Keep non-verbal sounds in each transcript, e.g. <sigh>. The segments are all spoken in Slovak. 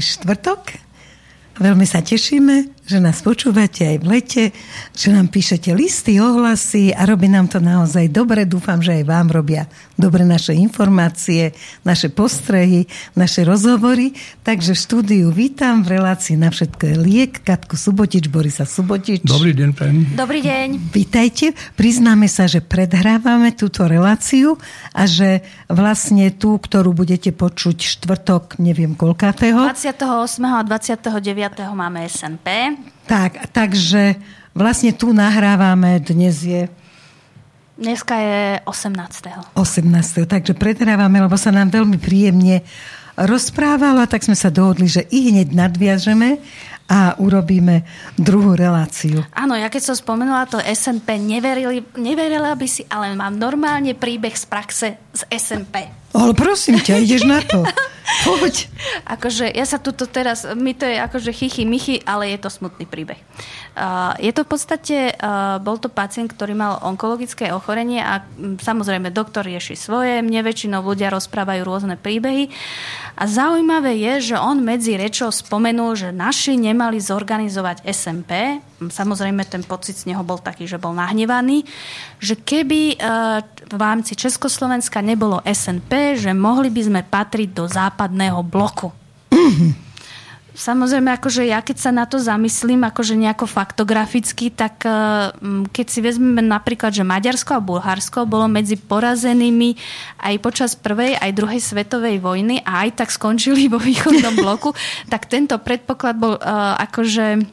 Štvrtok. Veľmi sa tešíme, že nás počúvate aj v lete, že nám píšete listy, ohlasy a robí nám to naozaj dobre. Dúfam, že aj vám robia dobre naše informácie, naše postrehy, naše rozhovory. Takže v štúdiu vítam v relácii na všetko liek Katku Subotič, Borisa Subotič. Dobrý deň, pani. Dobrý deň. Vítajte. Priznáme sa, že predhrávame túto reláciu a že vlastne tú, ktorú budete počuť štvrtok, neviem koľkátého. 28. a 29. máme SNP. Tak, takže vlastne tu nahrávame, dnes je Dneska je 18. 18. Takže predhrávame, lebo sa nám veľmi príjemne rozprávalo, tak sme sa dohodli, že i hneď nadviažeme a urobíme druhú reláciu. Áno, ja keď som spomenula to SNP, neverili, neverila by si, ale mám normálne príbeh z praxe z SNP. Ale prosím ťa, ideš na to. <laughs> Poď. Akože ja sa tuto teraz, mi to je akože chichy, michy, ale je to smutný príbeh. Je to v podstate, bol to pacient, ktorý mal onkologické ochorenie a samozrejme doktor rieši svoje, mne väčšinou ľudia rozprávajú rôzne príbehy. A zaujímavé je, že on medzi rečou spomenul, že naši nemali zorganizovať SMP, samozrejme ten pocit z neho bol taký, že bol nahnevaný, že keby uh, v rámci Československa nebolo SNP, že mohli by sme patriť do západného bloku. <clears throat> Samozrejme, akože ja keď sa na to zamyslím, akože nejako faktograficky, tak mm, keď si vezmeme napríklad, že Maďarsko a Bulharsko bolo medzi porazenými aj počas prvej, aj druhej svetovej vojny a aj tak skončili vo východnom <laughs> bloku, tak tento predpoklad bol uh, akože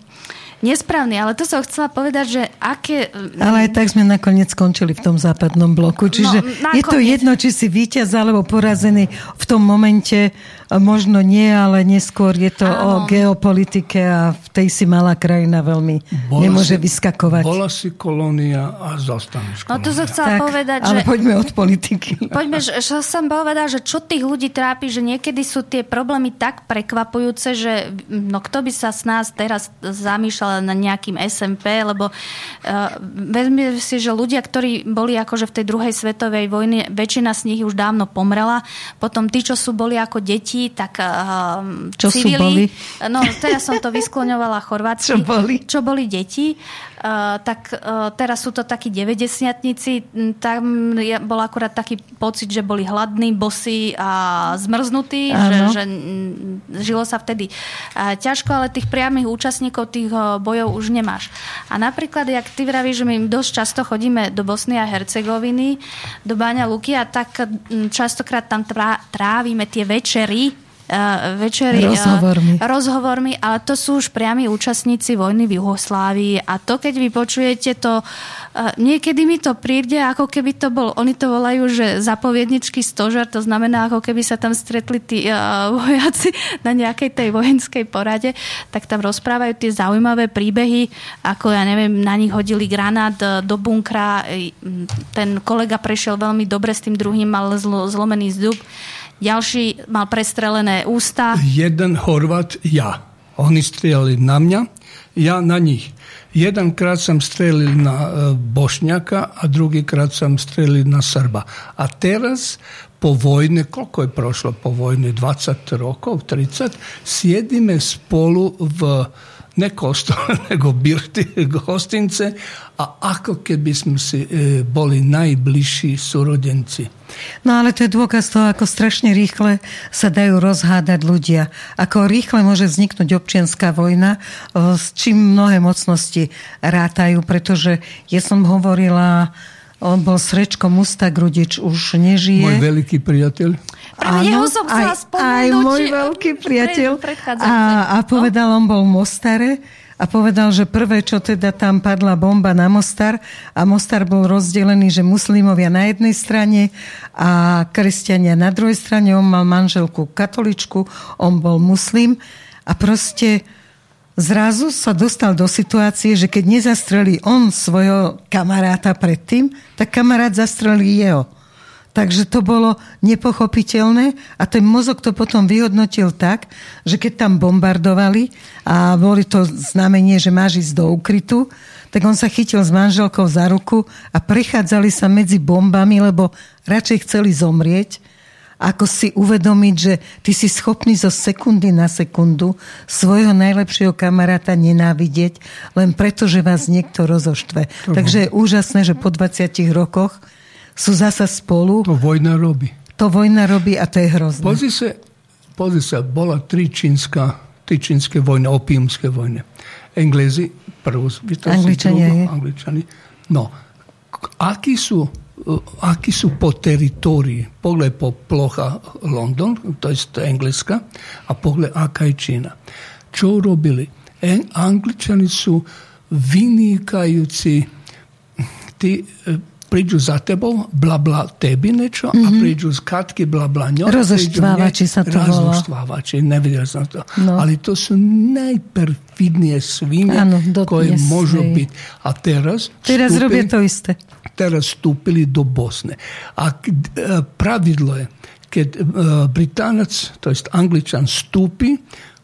nesprávny, ale to som chcela povedať, že aké... Ale aj tak sme nakoniec skončili v tom západnom bloku. Čiže No, je to nakoniec. jedno, či si víťaz alebo porazený v tom momente. Možno nie, ale neskôr je to o Áno. geopolitike a v tej si malá krajina veľmi nemôže vyskakovať. Bola si kolónia a zostaneš No to som kolónia. chcela povedať, ale že... poďme od politiky. <laughs> Poďme, že, že som povedať, že čo tých ľudí trápi, že niekedy sú tie problémy tak prekvapujúce, že no kto by sa s nás teraz zamýšľal na nejakým SMP, lebo uh, vezmi si, že ľudia, ktorí boli akože v tej druhej svetovej vojne, väčšina z nich už dávno pomrela, potom tí, čo sú boli ako deti, tak uh, Čo sú civili, boli? No, teraz som to <laughs> vyskloňovala chorvátsky. Čo boli? Čo boli deti. Uh, tak uh, teraz sú to takí 90 Tam je, bol akurát taký pocit, že boli hladní, bosí a zmrznutí, že, že mm, žilo sa vtedy. Ťažko, ale tých priamých účastníkov tých uh, bojov už nemáš. A napríklad, jak ty vravíš, že my dosť často chodíme do Bosny a Hercegoviny, do Báňa Luky a tak mm, častokrát tam trá, trávime tie večery, večery uh, Rozhovormi. rozhovormi, ale to sú už priami účastníci vojny v Juhoslávii a to, keď vy počujete to, uh, niekedy mi to príde, ako keby to bol, oni to volajú, že zapoviedničký stožar, to znamená, ako keby sa tam stretli tí vojaci <laughs> na nejakej tej vojenskej porade, tak tam rozprávajú tie zaujímavé príbehy, ako ja neviem, na nich hodili granát do bunkra, e, ten kolega prešiel veľmi dobre s tým druhým, mal zlo, zlomený zub, ďalší mal prestrelené ústa. Jeden Horvat, ja. Oni strieľali na mňa, ja na nich. Jedenkrát som strelil na e, Bošnjaka a druhýkrát som strelil na Srba. A teraz po vojne, koľko je prošlo po vojne? 20 rokov, 30? Sjedime spolu v ne kostole, nego <laughs> birti, hostince, a ako keby sme si e, boli najbližší súrodenci. No ale to je dôkaz toho, ako strašne rýchle sa dajú rozhádať ľudia. Ako rýchle môže vzniknúť občianská vojna, o, s čím mnohé mocnosti rátajú, pretože ja som hovorila, on bol Srečko Mustak Rudič, už nežije. Môj veľký priateľ. Práve jeho som chcela aj, spomenúť. aj môj veľký priateľ. A, a povedal, on bol v Mostare a povedal, že prvé, čo teda tam padla bomba na Mostar a Mostar bol rozdelený, že muslimovia na jednej strane a kresťania na druhej strane. On mal manželku katoličku, on bol muslim a proste zrazu sa dostal do situácie, že keď nezastrelí on svojho kamaráta predtým, tak kamarát zastrelí jeho. Takže to bolo nepochopiteľné a ten mozog to potom vyhodnotil tak, že keď tam bombardovali a boli to znamenie, že máš ísť do ukrytu, tak on sa chytil s manželkou za ruku a prechádzali sa medzi bombami, lebo radšej chceli zomrieť, ako si uvedomiť, že ty si schopný zo sekundy na sekundu svojho najlepšieho kamaráta nenávidieť, len preto, že vás niekto rozoštve. Uh-huh. Takže je úžasné, že po 20 rokoch sú zasa spolu. To vojna robí. To vojna robí a to je hrozné. Pozri sa, pozri sa bola tri, čínska, tri čínske vojne, opijumské vojne. Englezi prvú, Angličania, drugo, Angličani. No, akí sú aki su po teritoriji. pogled po ploha London, to jest Engleska, a pogled Aka i Čina. Čo urobili? En, Angličani su vinikajući ti e, prídu za tebou, bla bla tebi niečo mm-hmm. a mhm. prídu z katky bla bla ňo. Rozoštvávači sa to volá. Rozoštvávači, nevedel som to. No. Ale to sú najperfidnie svine, ano, koje môžu byť. A teraz... Teraz vstúpili, robia to isté. Teraz vstúpili do Bosne. A e, pravidlo je, keď e, Británac, to jest Angličan, vstúpi,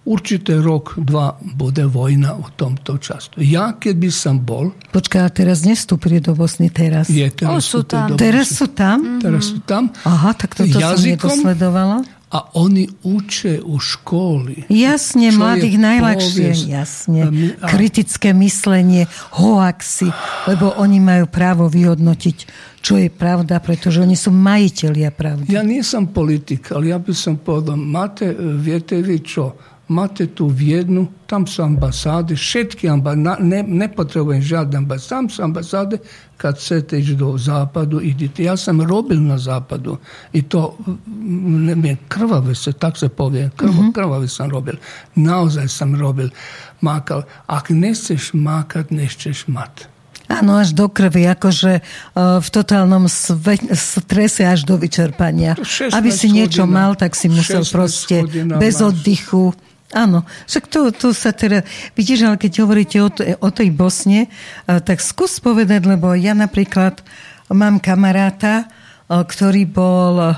určite rok, dva bude vojna u tomto času. Ja, keď by som bol... Počkaj, a teraz nestúpili do Bosny teraz? Je, teraz o, sú tam. Teraz sú tam? Mm-hmm. Teraz sú tam. Aha, tak toto jazykom, som nedosledovala. A oni uče u školi. Jasne, mladých najľahšie. Jasne. A my, a... Kritické myslenie, hoaxy, lebo oni majú právo vyhodnotiť, čo je pravda, pretože oni sú majiteľia pravdy. Ja nie som politik, ale ja by som povedal, máte, viete vy čo, imate tu Vjednu, tam su ambasade, šetki ambasade, ne, ne potrebujem žadne ambasade, tam su ambasade kad se ići do zapadu, idite. Ja sam robil na zapadu i to ne mi krvave se, tak se povijem, krvo, mm-hmm. krvave sam robil. Naozaj sam robil, makal. Ako ne chceš makat, ne chceš mat. Ano, až do krvi, akože e, v totálnom sve, strese až do vyčerpania. Aby si niečo hodina, mal, tak si musel proste hodina, bez oddychu. Áno, však to, to sa teda, vidíš, ale keď hovoríte o, o tej Bosne, eh, tak skús povedať, lebo ja napríklad mám kamaráta, eh, ktorý bol, eh,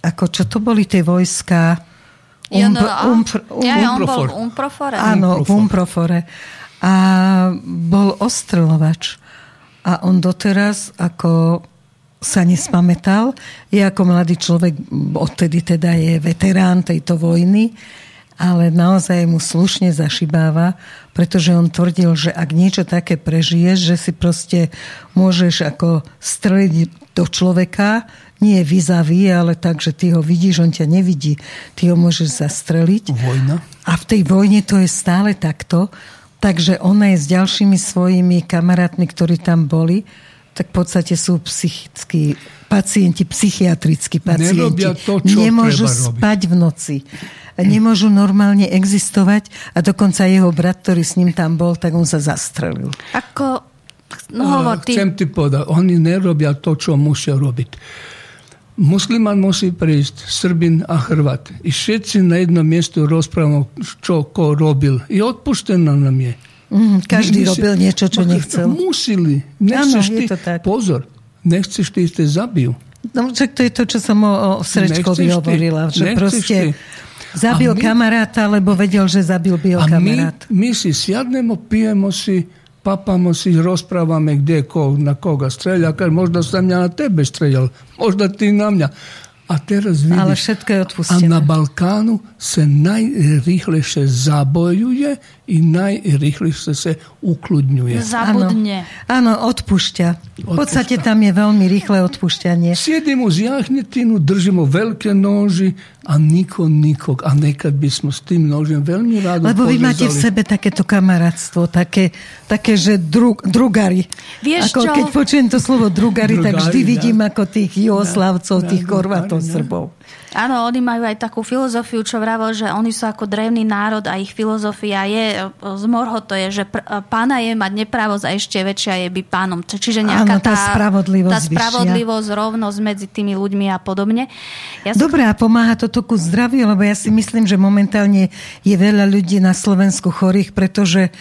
ako čo to boli tie vojska? Um, um, um, ja, on bol umprofore. Áno, v umprofore. A bol ostrelovač. A on doteraz ako sa nespamätal. Je ako mladý človek, odtedy teda je veterán tejto vojny ale naozaj mu slušne zašibáva, pretože on tvrdil, že ak niečo také prežiješ, že si proste môžeš ako streliť do človeka, nie vyzaví, ale tak, že ty ho vidíš, on ťa nevidí, ty ho môžeš zastreliť. Vojna. A v tej vojne to je stále takto, takže ona je s ďalšími svojimi kamarátmi, ktorí tam boli, tak v podstate sú psychickí pacienti, psychiatrickí pacienti. to, čo Nemôžu spať v noci nemôžu normálne existovať a dokonca jeho brat, ktorý s ním tam bol, tak on sa zastrelil. Ako, no hovor, ty... Chcem ti povedať, oni nerobia to, čo musia robiť. Musliman musí prísť, Srbin a Hrvat. I všetci na jednom miestu rozprávamo, čo ko robil. I odpuštená nám je. Mm, každý My, robil niečo, čo nechcel. Musili. Nechceš ano, ty, pozor, nechceš ty, ste zabil. No, to je to, čo som o, o Srečkovi hovorila. Že proste, ty. Zabil my, kamaráta, lebo vedel, že zabil bio a kamarát. My, my si siadnemo, pijemo si, papamo si, rozprávame, kde ko, na koga streľa. Možda som ja na tebe streľal, možda ty na mňa. A teraz vidíš, Ale všetko je odpustené. A na Balkánu sa najrýchlejšie zabojuje i najrýchlejšie sa ukludňuje. Zabudne. Áno, odpúšťa. V podstate tam je veľmi rýchle odpúšťanie. Siedimo z jahnetinu, držimo veľké noži a niko, niko. A nekad by sme s tým nožem veľmi rádo Lebo vy máte v sebe takéto kamarátstvo, také, také že dru, drugari. Vieš ako čo? keď počujem to slovo drugari, drugari tak vždy ja. vidím ako tých Jugoslavcov, tých Korvatov, Srbov. Áno, oni majú aj takú filozofiu, čo vravel, že oni sú ako drevný národ a ich filozofia je, z Morho to je, že pr- pána je mať nepravosť a ešte väčšia je byť pánom. Čiže nejaká Áno, tá, tá spravodlivosť, tá spravodlivosť rovnosť medzi tými ľuďmi a podobne. Ja Dobre, a pomáha to toku zdraviu, lebo ja si myslím, že momentálne je veľa ľudí na Slovensku chorých, pretože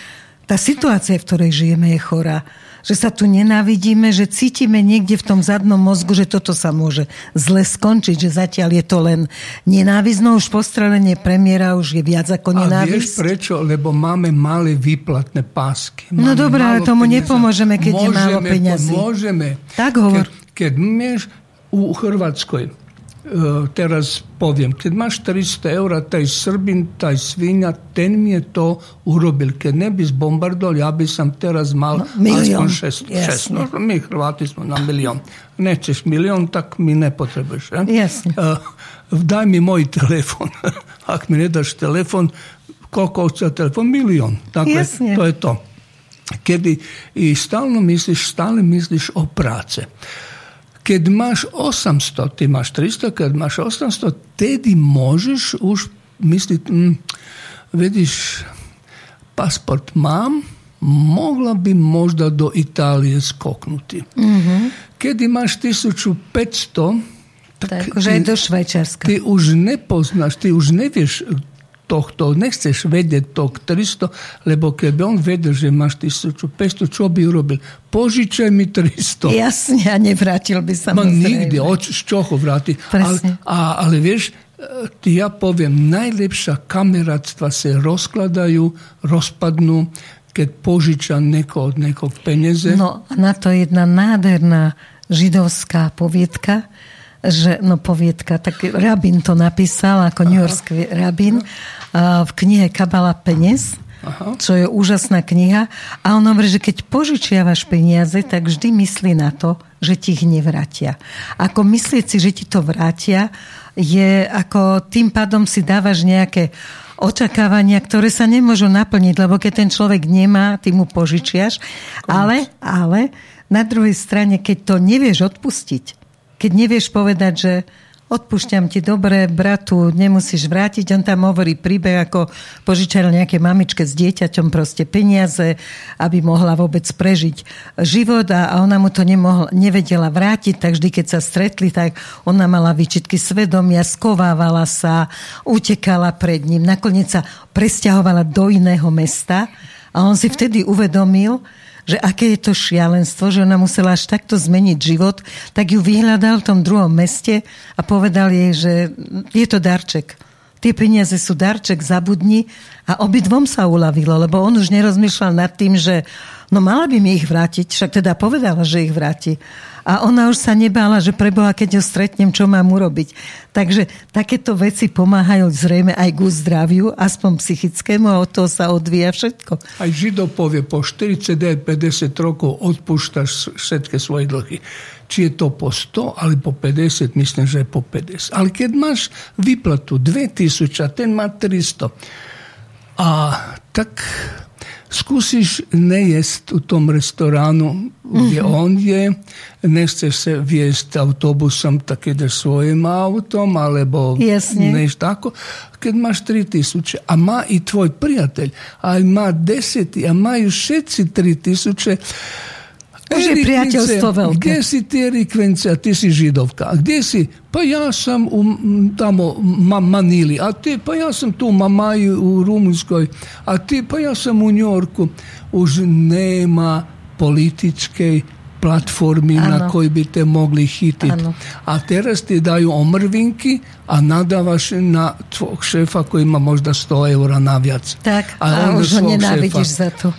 tá situácia, v ktorej žijeme, je chorá že sa tu nenávidíme, že cítime niekde v tom zadnom mozgu, že toto sa môže zle skončiť, že zatiaľ je to len nenávizno, už postrelenie premiéra už je viac ako nenávisť. A vieš prečo? Lebo máme malé výplatné pásky. Máme no dobré, ale tomu peniaze. nepomôžeme, keď môžeme, je málo peňazí. Môžeme. Tak hovor. Keď, keď máš u Chorvátskoj teraz poviem, keď máš 300 eur, taj Srbin, taj svinja, ten mi je to urobil. Keď ne bi zbombardoval, ja bi sam teraz mal no, milion. šest, šest. No, mi Hrvati smo na milion. Nećeš milion, tak mi ne potrebuješ. Jasne. Uh, daj mi moj telefon. <laughs> Ak mi ne daš telefon, koliko košta telefon? Milion. Dakle, to je to. Kedy i stalno misliš, stalno misliš o prace. Kad imaš 800, ti imaš 300, kad imaš 800, tedi možeš už misliti, mm, vidiš, pasport mam, mogla bi možda do Italije skoknuti. Mm-hmm. Kad imaš 1500, tak, tak že do Švajčarska. Ty už nepoznaš, ty už nevieš, tohto, nechceš vedieť to 300, lebo keby on vedel, že máš 1500, čo by urobil? Požičaj mi 300. Jasne, a nevrátil by sa No nikdy, z čoho vráti. Ale, a, ale vieš, ti ja poviem, najlepšia kameratstva sa rozkladajú, rozpadnú, keď požiča neko od nekog peniaze. No, na to jedna nádherná židovská poviedka, že, no poviedka, tak rabín to napísal ako New Yorkský rabín v knihe Kabala peniaz, Aha. čo je úžasná kniha. A on hovorí, že keď požičiavaš peniaze, tak vždy myslí na to, že ti ich nevrátia. Ako myslieť si, že ti to vrátia, je ako tým pádom si dávaš nejaké očakávania, ktoré sa nemôžu naplniť, lebo keď ten človek nemá, ty mu požičiaš. Ale, ale na druhej strane, keď to nevieš odpustiť, keď nevieš povedať, že odpúšťam ti dobre, bratu, nemusíš vrátiť. On tam hovorí príbeh, ako požičal nejaké mamičke s dieťaťom proste peniaze, aby mohla vôbec prežiť život a ona mu to nemohla, nevedela vrátiť, tak vždy, keď sa stretli, tak ona mala výčitky svedomia, skovávala sa, utekala pred ním, nakoniec sa presťahovala do iného mesta a on si vtedy uvedomil, že aké je to šialenstvo, že ona musela až takto zmeniť život, tak ju vyhľadal v tom druhom meste a povedal jej, že je to darček. Tie peniaze sú darček, zabudni a obidvom sa uľavilo, lebo on už nerozmýšľal nad tým, že no mala by mi ich vrátiť, však teda povedala, že ich vráti. A ona už sa nebála, že preboha, keď ho stretnem, čo mám urobiť. Takže takéto veci pomáhajú zrejme aj ku zdraviu, aspoň psychickému a od toho sa odvíja všetko. Aj Židov povie, po 49-50 rokov odpúštaš všetky svoje dlhy. Či je to po 100 alebo po 50, myslím, že je po 50. Ale keď máš výplatu 2000 a ten má 300, a tak Skusiš ne jest u tom restoranu gdje mm-hmm. on je, ne se vjest autobusom, tako ideš svojim autom, alebo nešto tako. Kad maš tri tisuće, a ma i tvoj prijatelj, a ma deseti, a ma i šeci tri tisuće, už je priateľstvo veľké. Kde si ty Erikvence, a ty si židovka? A kde si? Pa ja sam u tamo ma, Manili, a ty, pa ja sam tu u Mamaji u Rumunskoj, a ty, pa ja sam u Njorku. Už nema političke platformi ano. na koji bi te mogli hititi. A teraz ti daju omrvinki, a nadavaš na tvog šefa koji ima možda 100 eura navijac. Tak, a, a už ho nenávidíš za to.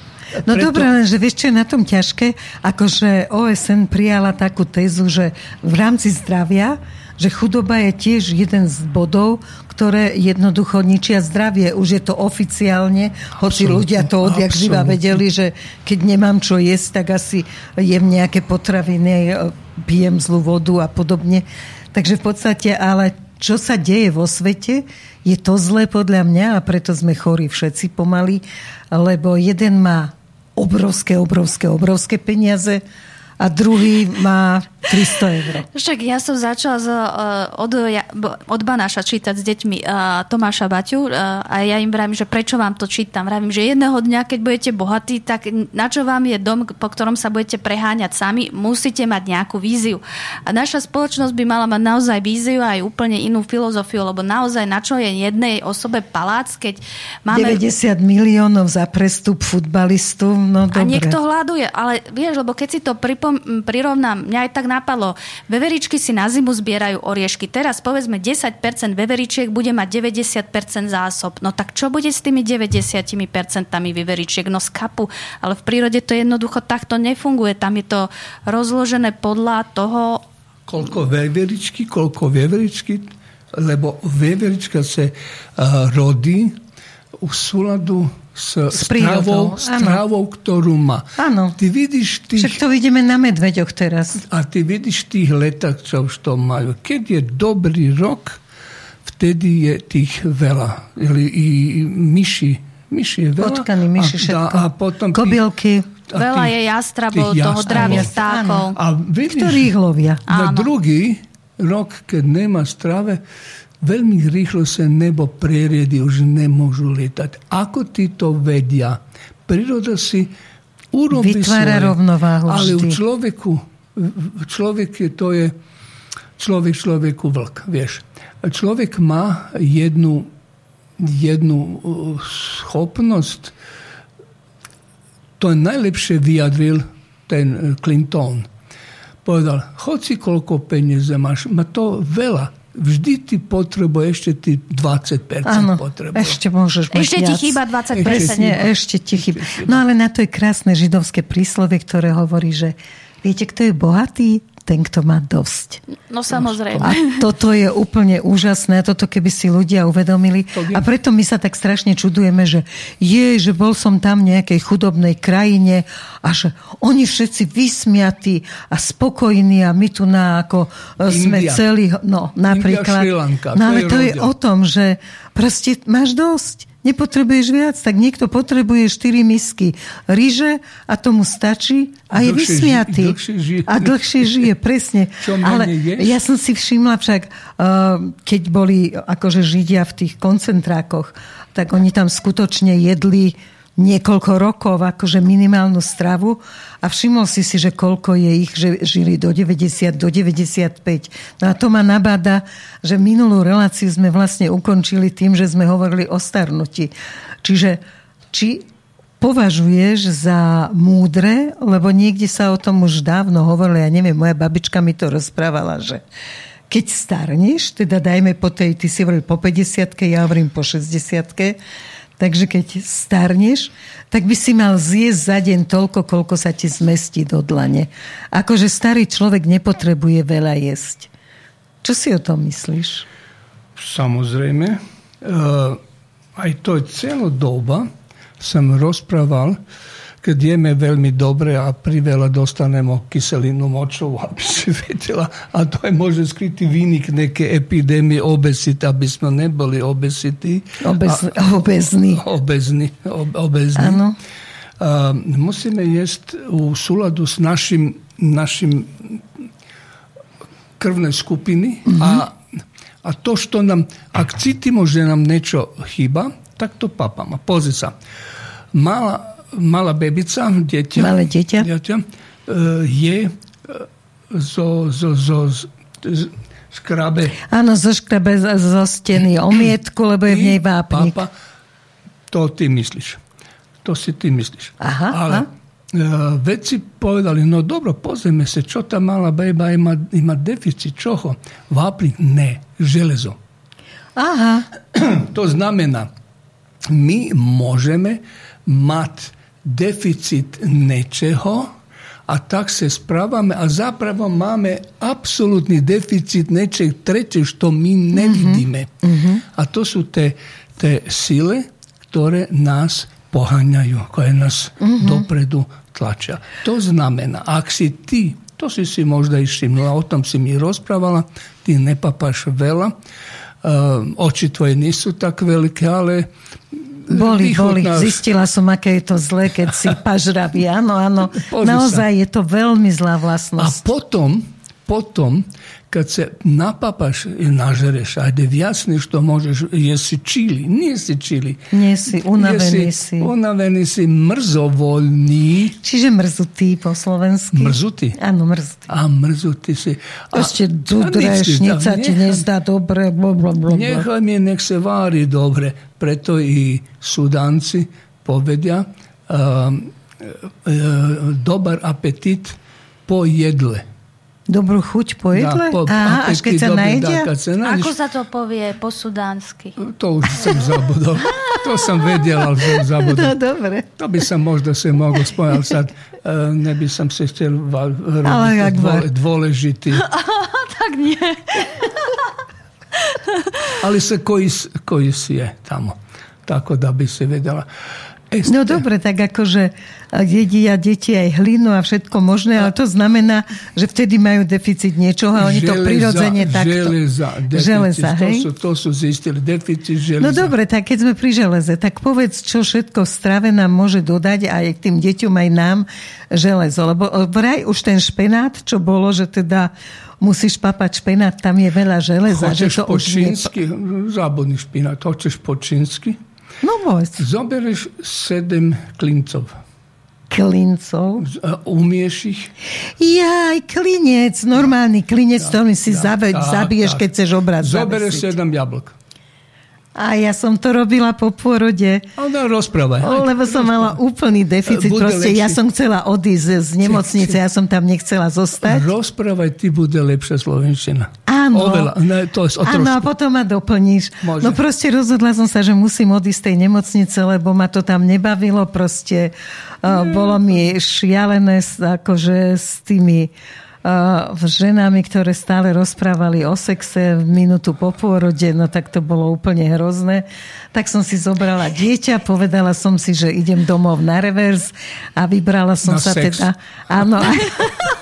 No Preto... dobré, lenže vieš, čo je na tom ťažké? Akože OSN prijala takú tézu, že v rámci zdravia že chudoba je tiež jeden z bodov, ktoré jednoducho ničia zdravie. Už je to oficiálne, hoci ľudia to odjak živa vedeli, že keď nemám čo jesť, tak asi jem nejaké potraviny, pijem zlú vodu a podobne. Takže v podstate, ale čo sa deje vo svete, je to zlé podľa mňa a preto sme chorí všetci pomaly, lebo jeden má obrovské, obrovské, obrovské peniaze a druhý má 300 eur. Však ja som začala z, uh, od, od Banáša čítať s deťmi uh, Tomáša Baťu uh, a ja im vravím, že prečo vám to čítam. Vravím, že jedného dňa, keď budete bohatí, tak na čo vám je dom, po ktorom sa budete preháňať sami, musíte mať nejakú víziu. A naša spoločnosť by mala mať naozaj víziu aj úplne inú filozofiu, lebo naozaj na čo je jednej osobe palác, keď máme... 90 miliónov za prestup futbalistu, no dobre. A niekto hľaduje, ale vieš, lebo keď si to pripom- prirovnám, mňa aj tak napadlo, veveričky si na zimu zbierajú oriešky. Teraz povedzme 10% veveričiek bude mať 90% zásob. No tak čo bude s tými 90% veveričiek? No skapu. Ale v prírode to jednoducho takto nefunguje. Tam je to rozložené podľa toho, koľko veveričky, koľko veveričky, lebo veverička sa uh, rodí v súladu s, s stravou, stravou, ktorú má. Áno. Ty vidíš tých... Však to vidíme na medveďoch teraz. A ty vidíš tých letách, čo už to majú. Keď je dobrý rok, vtedy je tých veľa. I, i myši, myši je veľa. Potkany, myši, všetko. A, a potom Kobylky. A veľa tých, je jastrabov, toho dravých vtákov. A vidíš, Ktorých lovia. Na druhý rok, keď nemá strave, veľmi rýchlo sa nebo preriedy, už nemôžu lietať. Ako tí to vedia? Príroda si urobí Vytvára svoje, rovnováhu Ale vždy. u človeku, človek je, to je človek človeku vlk, vieš. Človek má jednu, jednu schopnosť, to najlepšie vyjadril ten Clinton. Povedal, hoci koľko peniaze máš, má to veľa vždy ty potrebuje ešte ty 20% Áno, potrebuje. ešte môžeš mať Ešte ti chýba 20%. Presne, ešte ti chýba. No ale na to je krásne židovské príslovie, ktoré hovorí, že viete, kto je bohatý? Ten, kto má dosť. No samozrejme. A toto je úplne úžasné, toto keby si ľudia uvedomili. A preto my sa tak strašne čudujeme, že je, že bol som tam v nejakej chudobnej krajine a že oni všetci vysmiatí a spokojní a my tu na ako e, sme celí, no napríklad. India, no ale to je, je o tom, že proste máš dosť nepotrebuješ viac, tak niekto potrebuje 4 misky ryže a tomu stačí a je dlhšie vysmiatý. Ži, dlhšie žije. A dlhšie žije, presne. <laughs> Čo Ale ješ? ja som si všimla však, uh, keď boli akože Židia v tých koncentrákoch, tak oni tam skutočne jedli niekoľko rokov akože minimálnu stravu a všimol si si, že koľko je ich, že žili do 90, do 95. No a to ma nabáda, že minulú reláciu sme vlastne ukončili tým, že sme hovorili o starnutí. Čiže či považuješ za múdre, lebo niekde sa o tom už dávno hovorili, ja neviem, moja babička mi to rozprávala, že keď starneš, teda dajme po tej, ty si hovoril po 50 ja hovorím po 60 Takže keď starneš, tak by si mal zjesť za deň toľko, koľko sa ti zmestí do dlane. Akože starý človek nepotrebuje veľa jesť. Čo si o tom myslíš? Samozrejme. Uh, aj to je celodoba som rozprával, keď jeme veľmi dobre a priveľa dostanemo kyselinu močovú, <laughs> aby si vedela. A to je možno skrytý výnik nejaké epidémie obesity, aby sme neboli obesity. Obez, a, obezní. Obezní. Ob, obezní. Áno. A, musíme jesť v súladu s našim, našim krvné skupiny mm-hmm. a, a to, što nám, ak cítimo, že nám niečo chýba, tak to papama. Pozri sa. Mala malá bebica, dieťa, Malé dieťa. dieťa e, je e, zo, zo, zo, z, škrabe. Áno, zo škrabe zo steny omietku, lebo je v nej vápnik. Papa, to ty myslíš. To si ty myslíš. Aha, Ale aha. Uh, vedci povedali, no dobro, pozrieme sa, čo tá malá beba ima, ima deficit, čoho? Vápnik? Ne, železo. Aha. To znamená, my môžeme mať deficit nečeho, a tak se spravame, a zapravo máme apsolutni deficit nečeg treće što mi ne mhm. vidime, Mm-hmm. A to su te, te sile ktore nas pohanjaju, koje nas mm-hmm. dopredu tlača. To znamena, ak si ti, to si si možda i o tom si mi raspravala, ti ne papaš vela, ehm, oči tvoje nisu tak velike, ale boli, boli. Zistila som, aké je to zlé, keď si <laughs> pažravý. Áno, áno. Naozaj je to veľmi zlá vlastnosť. A potom, potom, kad se napapaš i nažereš, ajde vjasni što možeš, jesi čili, nije si čili. Nie si, unavení si. Unavení si, mrzovoľný. Čiže mrzutý po slovensky. Mrzutý? Áno, mrzutý. A mrzutý si. A, Ešte dudrešnica ti nezdá dobre. Nechaj mi, nek se vári dobre. Preto i sudanci povedia uh, uh, dobar apetit po jedle. Dobrú chuť po jedle? po- Aha, až keď sa najedia? Ako sa to povie po sudánsky? To už som zabudol. To som vedel, ale som <laughs> No zabudol. dobre. To by som možno si mohol spomenúť, ale sad, uh, neby som si chcel robiť dôle, dôležitý. <laughs> tak nie. Ali se koji, koji si je tamo. Tako da bi se vedela. E, No dobre, tak akože jedia deti aj hlinu a všetko možné, ale to znamená, že vtedy majú deficit niečoho a oni to železa- prirodzene takto. Železa, deficit, Železa, to, hej? su, to su zistili, deficit železa. No dobre, tak keď sme pri železe, tak povedz, čo všetko strave nám môže dodať aj k tým deťom, aj nám železo. Lebo vraj už ten špenát, čo bolo, že teda musíš papať špenát, tam je veľa železa. že to po už nie... čínsky, zabudni špinat, hoćeš po čínsky, No povedz, zobereš sedem klincov, klincov. A umieš ich, Jaj, klinec, normálny klinec, ktorým si tak, zabiješ, tak. keď chceš obraz zobereš zavesiť. sedam jablok. A ja som to robila po pôrode. Onda rozprávaj. Lebo som mala úplný deficit. Bude Proste ja som chcela odísť z nemocnice, ja som tam nechcela zostať. Rozprávaj, ti bude lepšia slovenčina. Áno. Oveľa, ne, to je Áno, a potom ma doplníš. Môže. No proste rozhodla som sa, že musím odísť z tej nemocnice, lebo ma to tam nebavilo. Proste uh, bolo mi šialené akože s tými ženami, ktoré stále rozprávali o sexe v minútu po pôrode, no tak to bolo úplne hrozné. Tak som si zobrala dieťa, povedala som si, že idem domov na revers a vybrala som Na sa sex. teda... Áno, <laughs>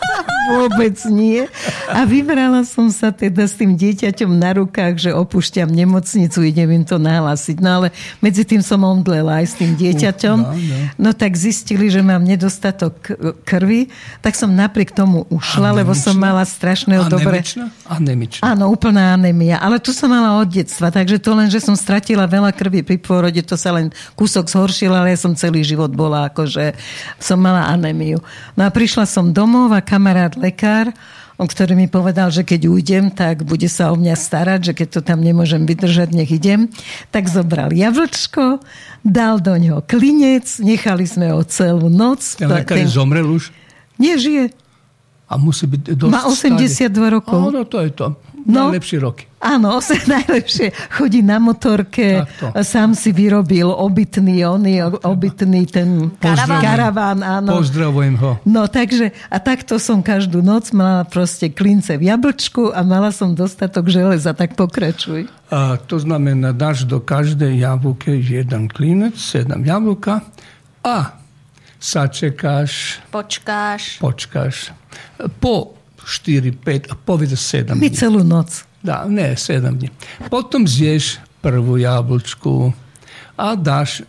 vôbec nie. A vybrala som sa teda s tým dieťaťom na rukách, že opúšťam nemocnicu, idem im to nahlásiť. No ale medzi tým som omdlela aj s tým dieťaťom. No, no. No tak zistili, že mám nedostatok k- krvi, tak som napriek tomu ušla, lebo som Anemičná? mala strašného dobre... Anemičná? Anemičná. Áno, úplná anémia. Ale to som mala od detstva, takže to len, že som stratila veľa krvi pri pôrode, to sa len kúsok zhoršil, ale ja som celý život bola akože som mala anémiu. No a prišla som domov a kamarát lekár, on, ktorý mi povedal, že keď ujdem, tak bude sa o mňa starať, že keď to tam nemôžem vydržať, nech idem. Tak zobral jablčko, dal do ňoho klinec, nechali sme ho celú noc. Ten lekár je zomrel už Nie, žije. A musí byť dosť Má 82 rokov. Áno, to je to. No. Najlepšie roky. Áno, <laughs> ose najlepšie. Chodí na motorke, sám si vyrobil obytný, oný, obytný ten Karaván. karaván áno. Pozdravujem ho. No takže, a takto som každú noc mala proste klince v jablčku a mala som dostatok železa, tak pokračuj. A, to znamená, dáš do každej jablke jeden klinec, sedam jablka a sačekáš, Počkáš. počkáš po 4, 5, povedz 7 My dní. celú noc. Da, ne, 7 dní. Potom zješ prvu jablčku a dáš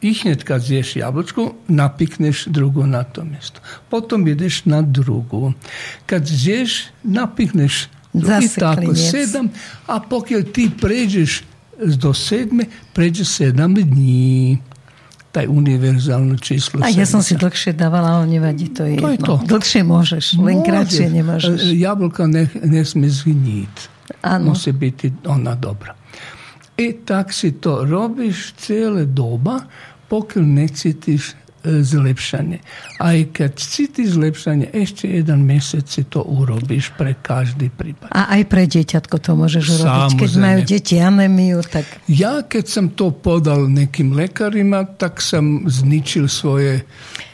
i hneď kad zješ jablčku, napikneš drugu na to mjesto. Potom ideš na drugu. Kad zješ, napikneš drugi, Zase tako klinec. sedam, a pokiaľ ty pređeš do sedme, pređe sedam dní. Taj univerzalno číslo. A ja som si dlhšie dávala, ale nevadí, to je To je jedno. to. Dlhšie môžeš, len kratšie nemôžeš. E, Jablka ne, ne smije zgnít. Áno. Musí biti ona dobra. I tak si to robiš cijele doba, pokiaľ ne cítiš e, zlepšanie. Aj kad cítiš zlepšanie, ešte jeden mjesec si to urobíš pre každý prípad. A aj pre dieťatko to môžeš urobiť. Keď majú deti anémiu, tak Ja keď som to podal nekým lekárima, tak som zničil svoje e,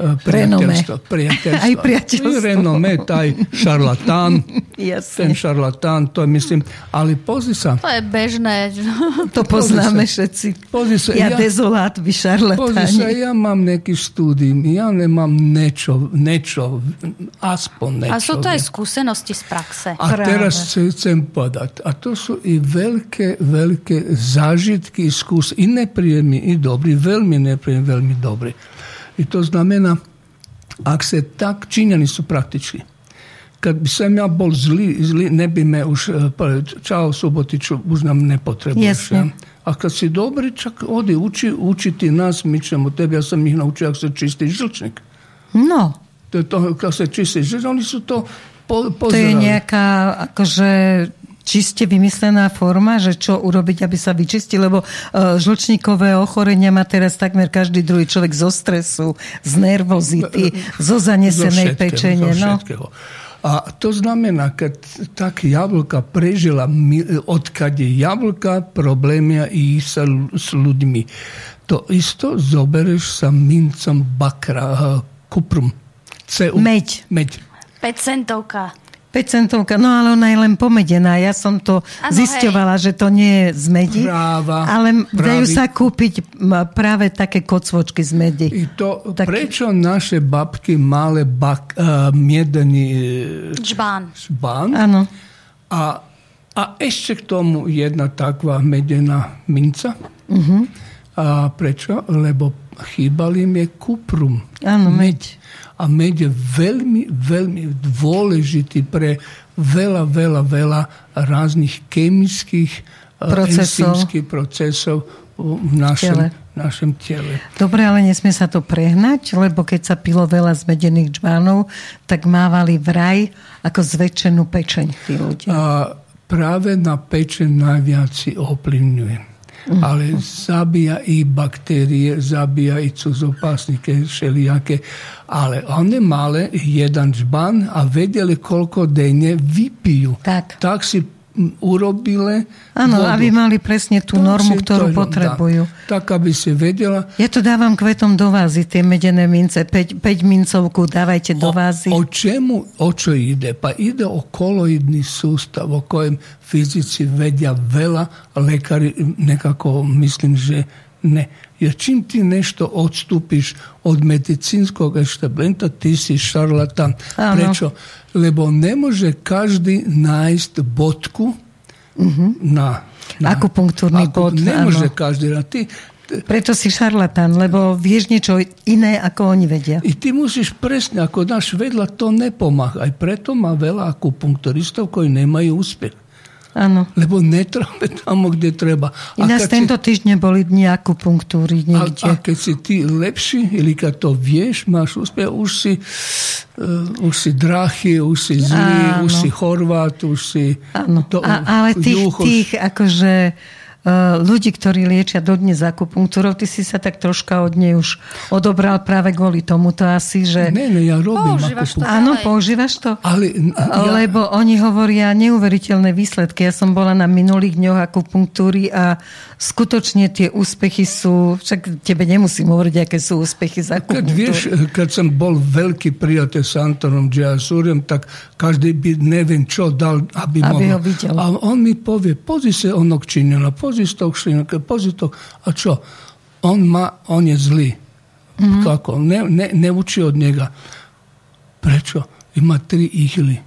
priateľstvo. <laughs> priateľstvo. Aj priateľstvo. Renome, taj šarlatán. <laughs> Jasne. Ten šarlatán, to je myslím, ale pozri sa, To je bežné. to poznáme všetci. pozri sa, Ja, ja, dezolát, vy pozri sa, šarlatáni. ja mám nejaký štúdij, ja nemám niečo, niečo, aspoň niečo. A sú to aj skúsenosti z praxe. A Práve. teraz chcem- povedať, a to sú i veľké, veľké zážitky, skús, i nepríjemní, i dobrý, veľmi nepríjemní, veľmi dobrý. I to znamená, ak sa tak činjeni sú praktički. Kad bi sam ja bol zli, zli ne bi me už e, čao Subotiću, už nam ne potrebuješ. Jasne. ja. A kad si dobri, čak odi, uči, učiti nas, mi ćemo tebi, ja sam ih naučio ako se čisti žilčnik. No, To je to, kako se čisti žilčnik, oni su to po, to je pozerali. nejaká akože čiste vymyslená forma, že čo urobiť, aby sa vyčistil, lebo uh, žlčníkové ochorenia má teraz takmer každý druhý človek zo stresu, z nervozity, zo Zo zanesenej všetkého, pečenie. zo No. A to znamená, kad tak jablka prežila, od kad je jablka, problemija i sa, s ľuďmi. To isto zobereš sa mincom bakra, kuprum. CU. Meď. Meď. 5 centovka. 5 centovka, no ale ona je len pomedená. Ja som to ano, zisťovala, hej. že to nie je z medi. Práva, ale dajú sa kúpiť práve také kocvočky z medi. I to, tak... prečo naše babky mali bak, uh, miedený čbán. čbán Áno. A, a ešte k tomu jedna taková medená minca. Uh-huh. A prečo? Lebo chýbali mi kuprum. Áno, meď a med je veľmi, veľmi dôležitý pre veľa, veľa, veľa ráznych chemických eh, procesov, procesov v našem, tele. našem tele. Dobre, ale nesmie sa to prehnať, lebo keď sa pilo veľa zmedených džbánov, tak mávali vraj ako zväčšenú pečeň tí ľudia. A práve na pečeň najviac si ovplyvňuje. Mhm. ale zabíja i baktérie, zabíja i cuzopasnike všelijaké. Ale one male jedan žban a vedeli koľko denne vypijú. Tak. tak si urobile Áno, aby mali presne tú to normu, ktorú to, potrebujú. Da, tak, aby si vedela... Ja to dávam kvetom do vázy, tie medené mince. 5, 5 mincovku dávajte do vázy. O, o čemu, o čo ide? Pa ide o koloidný sústav, o kojem fyzici vedia veľa, lekári nekako myslím, že ne. Jer čim ti nešto odstupiš od medicinskog eštablenta, ti si šarlatan. Prečo? Lebo ne može každý nájsť bodku uh-huh. na, na akupunktúrny bod. Ne može každý. A ty, preto si šarlatán, lebo vieš niečo iné, ako oni vedia. I ty musíš presne, ako náš vedľa, to nepomáha. Aj preto má veľa akupunkturistov, koji nemajú úspech. Áno. Lebo netráme tam, kde treba. Ináč tento si... týždeň boli dni akupunktúry niekde. A, a keď si ty lepší, ili keď to vieš, máš úspech, už si, uh, už si drachy, už si zlý, Áno. už si Chorvát, už si... Áno. To, a, ale tých, tých akože ľudí, ktorí liečia dodnes akupunktúrou, ty si sa tak troška od nej už odobral práve kvôli tomuto asi, že... Ne, ne, ja robím používaš to Áno, používaš to? Ale, ja... Lebo oni hovoria neuveriteľné výsledky. Ja som bola na minulých dňoch akupunktúry a skutočne tie úspechy sú... Však tebe nemusím hovoriť, aké sú úspechy z akupunktúry. Keď vieš, keď som bol veľký prijaté s Antonom Džiasúriom, tak každý by neviem čo dal, aby, aby mohol. ho videl. A on mi povie, pozri sa onok činila, pozri pozistok, šlinke, pozistok. A čo? On, má, on je zlý. Mm-hmm. Kako? Ne, ne, ne uči od njega. Prečo? Ima tri ihly.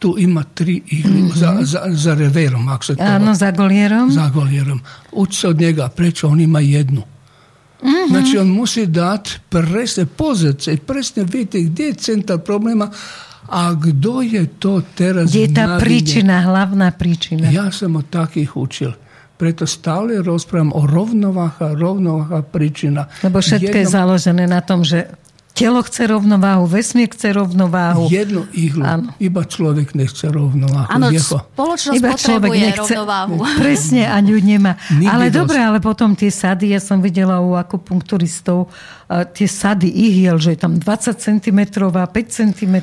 Tu ima tri ihly mm-hmm. za, za, za reverom, ako se to... Áno, za golierom. Za golierom. Uči se od njega. Prečo? On ima jednu. Mm-hmm. Znači, on musi dati presne, pozrieť sa, presne vidieť, kde je centar problema, a kto je to teraz Kde je tá príčina, hlavná príčina? Ja som od takých učil. Preto stále rozprávam o rovnováha, rovnováha príčina. Lebo všetko Jedno... je založené na tom, že Telo chce rovnováhu, vesmír chce rovnováhu. Jedno ihlu. Áno. Iba človek nechce rovnováhu. Áno, spoločnosť Iba človek nechce, rovnováhu. Presne, a ňu nemá. Nikdy ale dobre, ale potom tie sady, ja som videla u akupunkturistov, uh, tie sady ihiel, že je tam 20 cm, 5 cm.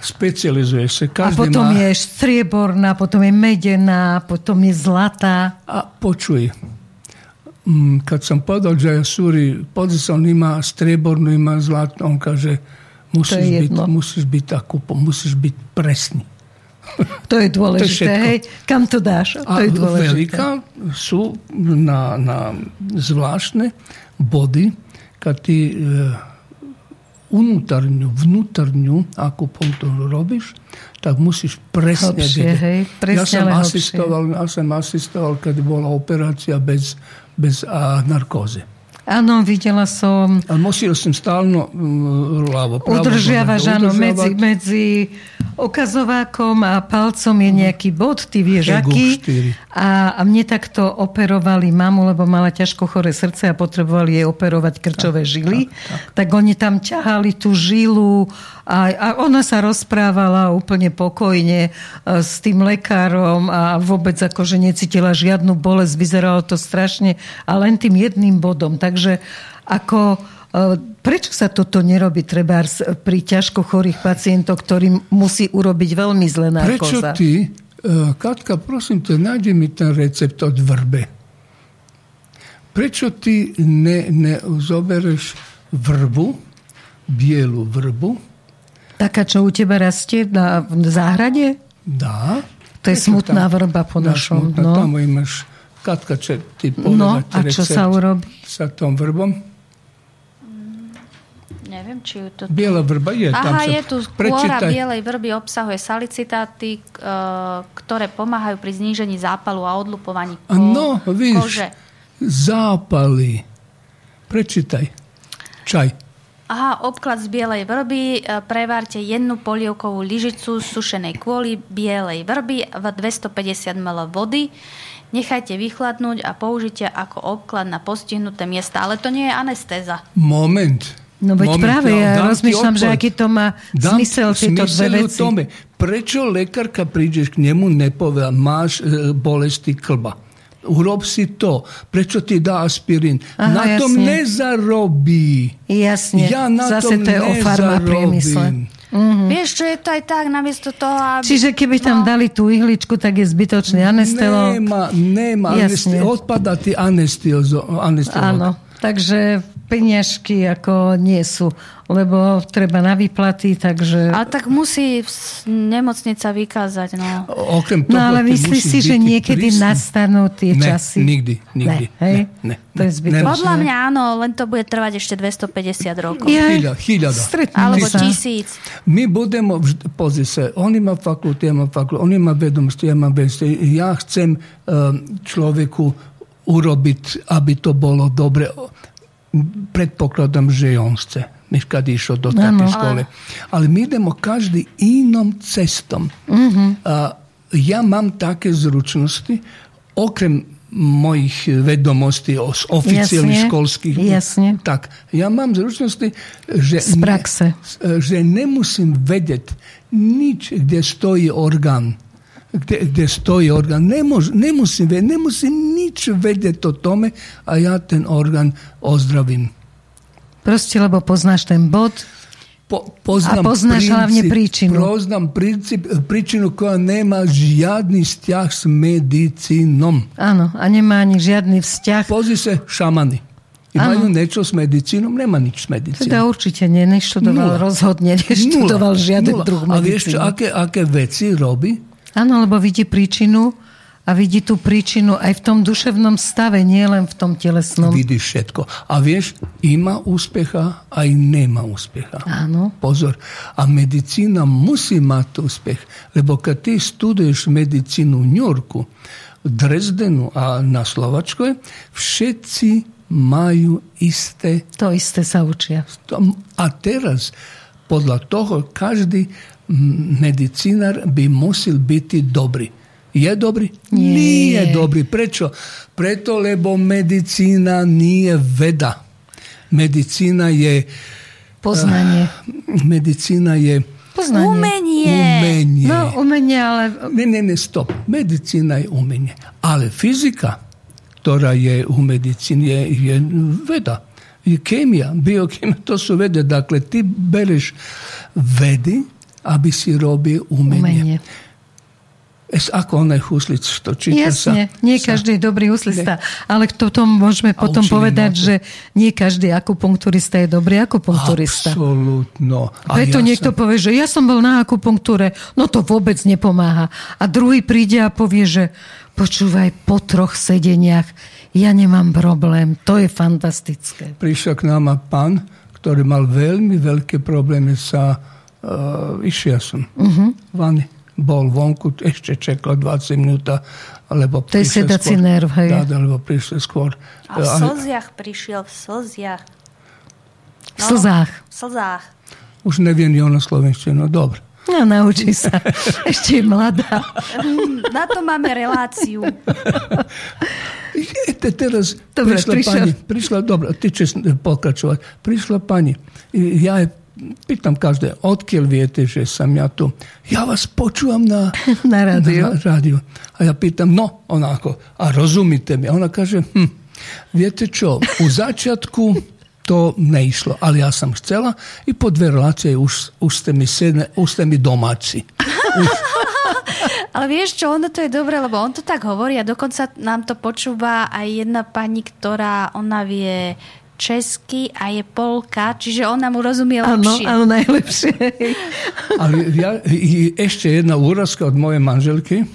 Specializuje sa. Každý a potom má... je strieborná, potom je medená, potom je zlatá. A počuj, kad sam podal Suri, on ima strebornu, ima zlatnu, on kaže musiš biti musiš bit tako, musiš biti presni. To je dôležité, to je hej. Kam to dáš? To je dôležité. Velika sú na, na zvláštne body, kad ti e, unutarnju, vnutarnju akupunkturu robiš, tak musíš presne hlbšie, hej, presne, ja som asistoval, ja som asistoval, keď bola operácia bez bez a, narkózy. Áno, videla som. A musel som stálno ľavo. Udržiavaš, áno, medzi, medzi okazovákom a palcom je nejaký bod, ty vieš aký. A, a mne takto operovali mamu, lebo mala ťažko chore srdce a potrebovali jej operovať krčové tak, žily. Tak, tak. tak oni tam ťahali tú žilu a, a ona sa rozprávala úplne pokojne e, s tým lekárom a vôbec akože necítila žiadnu bolesť, vyzeralo to strašne a len tým jedným bodom. Takže ako Prečo sa toto nerobí treba pri ťažko chorých pacientov, ktorým musí urobiť veľmi zle narkóza? Prečo ty, e, Katka, prosím ťa, nájde mi ten recept od vrbe. Prečo ty ne, ne vrbu, bielu vrbu? Taká, čo u teba rastie na, v záhrade? Dá. To je smutná tam, vrba po našom. no. Tam imaš Katka, če ti no, a čo sa urobí? Sa tom vrbom? Neviem, či ju to... Biela vrba je Aha, tam. Aha, je tu kôra bielej vrby, obsahuje salicitáty, ktoré pomáhajú pri znížení zápalu a odlupovaní ko- no, víš, kože. zápaly. Prečítaj. Čaj. Aha, obklad z bielej vrby. E, prevárte jednu polievkovú lyžicu sušenej kvôli bielej vrby v 250 ml vody nechajte vychladnúť a použite ako obklad na postihnuté miesta. Ale to nie je anestéza. Moment. No veď Moment, práve, ja rozmýšľam, že aký to má dám zmysel tieto dve veci. Tome. Prečo lekárka prídeš k nemu nepovie, máš e, bolesti klba? Urob si to. Prečo ti dá aspirín? Aha, na jasne. tom nezarobí. Jasne. Ja na Zase tom to je o farmapriemysle. Mm-hmm. Vieš, čo je to aj tak, namiesto toho, aby... Čiže keby tam no. dali tú ihličku, tak je zbytočný anestelo. Nemá, nemá. Anesti- odpada ti anestiolog. Áno, takže peniažky ako nie sú, lebo treba na výplaty, takže... A tak musí nemocnica vykázať, no. Okrem toho, no ale myslíš si, že niekedy prísny? nastanú tie ne, časy? nikdy, nikdy. Ne, hej? Ne, ne, to je zbytočné. Podľa mňa áno, len to bude trvať ešte 250 rokov. Chýľa, chýľada. Alebo tisíc. My budeme, pozri sa, on má fakultu, ja mám fakultu, on má vedomosti, ja mám vedomosti. Ja chcem um, človeku urobiť, aby to bolo dobre pretpokladam žejonce kad išao do tate škole. Ali mi idemo každi inom cestom. Mm-hmm. A, ja mam take zručnosti, okrem mojih vedomosti oficijalnih školskih. Jasnije. Tak. Ja mam zručnosti že, Ne, že ne musim vedjeti nič gdje stoji organ. Kde, kde stojí orgán. Nemož, nemusím, nemusím nič vedieť o tome a ja ten orgán ozdravím. Proste, lebo poznáš ten bod po, poznám a poznáš princíp, hlavne príčinu. Poznám princíp, príčinu, ktorá nemá žiadny vzťah s medicínom. Áno, a nemá ani žiadny vzťah. Pozri sa, šamany. Majú niečo s medicínom? Nemá nič s medicínom. Teda určite nie, neštudoval Nula. rozhodne, <laughs> neštudoval Nula. žiaden Nula. druh medicíny. A vieš čo, aké, aké veci robí? Áno, lebo vidí príčinu a vidí tú príčinu aj v tom duševnom stave, nie len v tom telesnom. Vidí všetko. A vieš, ima úspecha, aj nemá úspecha. Áno. Pozor. A medicína musí mať úspech. Lebo keď ty studuješ medicínu v New Yorku, v Dresdenu a na Slovačke, všetci majú isté... To isté sa učia. A teraz, podľa toho, každý medicinar bi musil biti dobri. Je dobri? Nije, nije dobri. Prečo? Preto lebo medicina nije veda. Medicina je... Poznanje. Uh, medicina je... Poznanje. Umenje. Umenje. No, umenje, ale... Ne, ne, ne, stop. Medicina je umenje. Ale fizika, ktorá je u medicini, je, je veda. I kemija, biokemija, <laughs> to su vede. Dakle, ti bereš vedi, aby si robil umenie. umenie. Es ako onaj huslic, što číta Jasne, sa, nie každý je dobrý huslista, ne. ale k tomu môžeme A potom povedať, že nie každý akupunkturista je dobrý akupunkturista. Absolutno. A Preto ja niekto som... povie, že ja som bol na akupunktúre, no to vôbec nepomáha. A druhý príde a povie, že počúvaj, po troch sedeniach ja nemám problém, to je fantastické. Prišiel k nám pán, ktorý mal veľmi veľké problémy sa uh, išiel som. Uh-huh. Van bol vonku, ešte čekal 20 minút, lebo to je sedací nerv, hej? Dá, lebo prišiel skôr. A v slziach prišiel, v slziach. No, v slzách. V slzách. Už neviem jo na slovenštinu, dobre. No, naučí sa. <laughs> Ešte je mladá. Na to máme reláciu. <laughs> Te, teraz dobre, prišla, prišla pani. Prišla, dobre, ty pokračovať. Prišla pani. Ja je pýtam každé, odkiaľ viete, že som ja tu? Ja vás počúvam na, <laughs> na rádiu. Na rádiu. A ja pýtam, no, ona ako, a rozumíte mi? A ona kaže, hm, viete čo, u <laughs> začiatku to neišlo. Ali ja sam htjela i po dve relacije už, už, ste, mi sedne, už ste mi domáci. <laughs> Ale vieš čo, ono to je dobré, lebo on to tak hovorí a dokonca nám to počúva aj jedna pani, ktorá ona vie česky a je Polka, čiže ona mu rozumie lepšie. Áno, áno, najlepšie. Ale ja, ešte jedna úrazka od mojej manželky.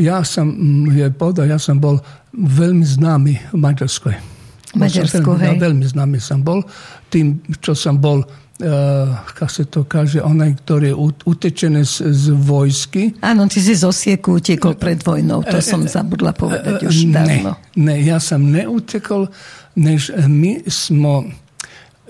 Ja som, je povedal, ja som bol veľmi známy v Maďarskoj. Maďarsku, hej. Ja, veľmi známy som bol. Tým, čo som bol uh, kako se to kaže, onaj ktorý je utečený z, z vojsky. Áno, ty si z Osieku utekol pred vojnou, to som zabudla povedať už dávno. Ne, ne, ja som neutekol, než my smo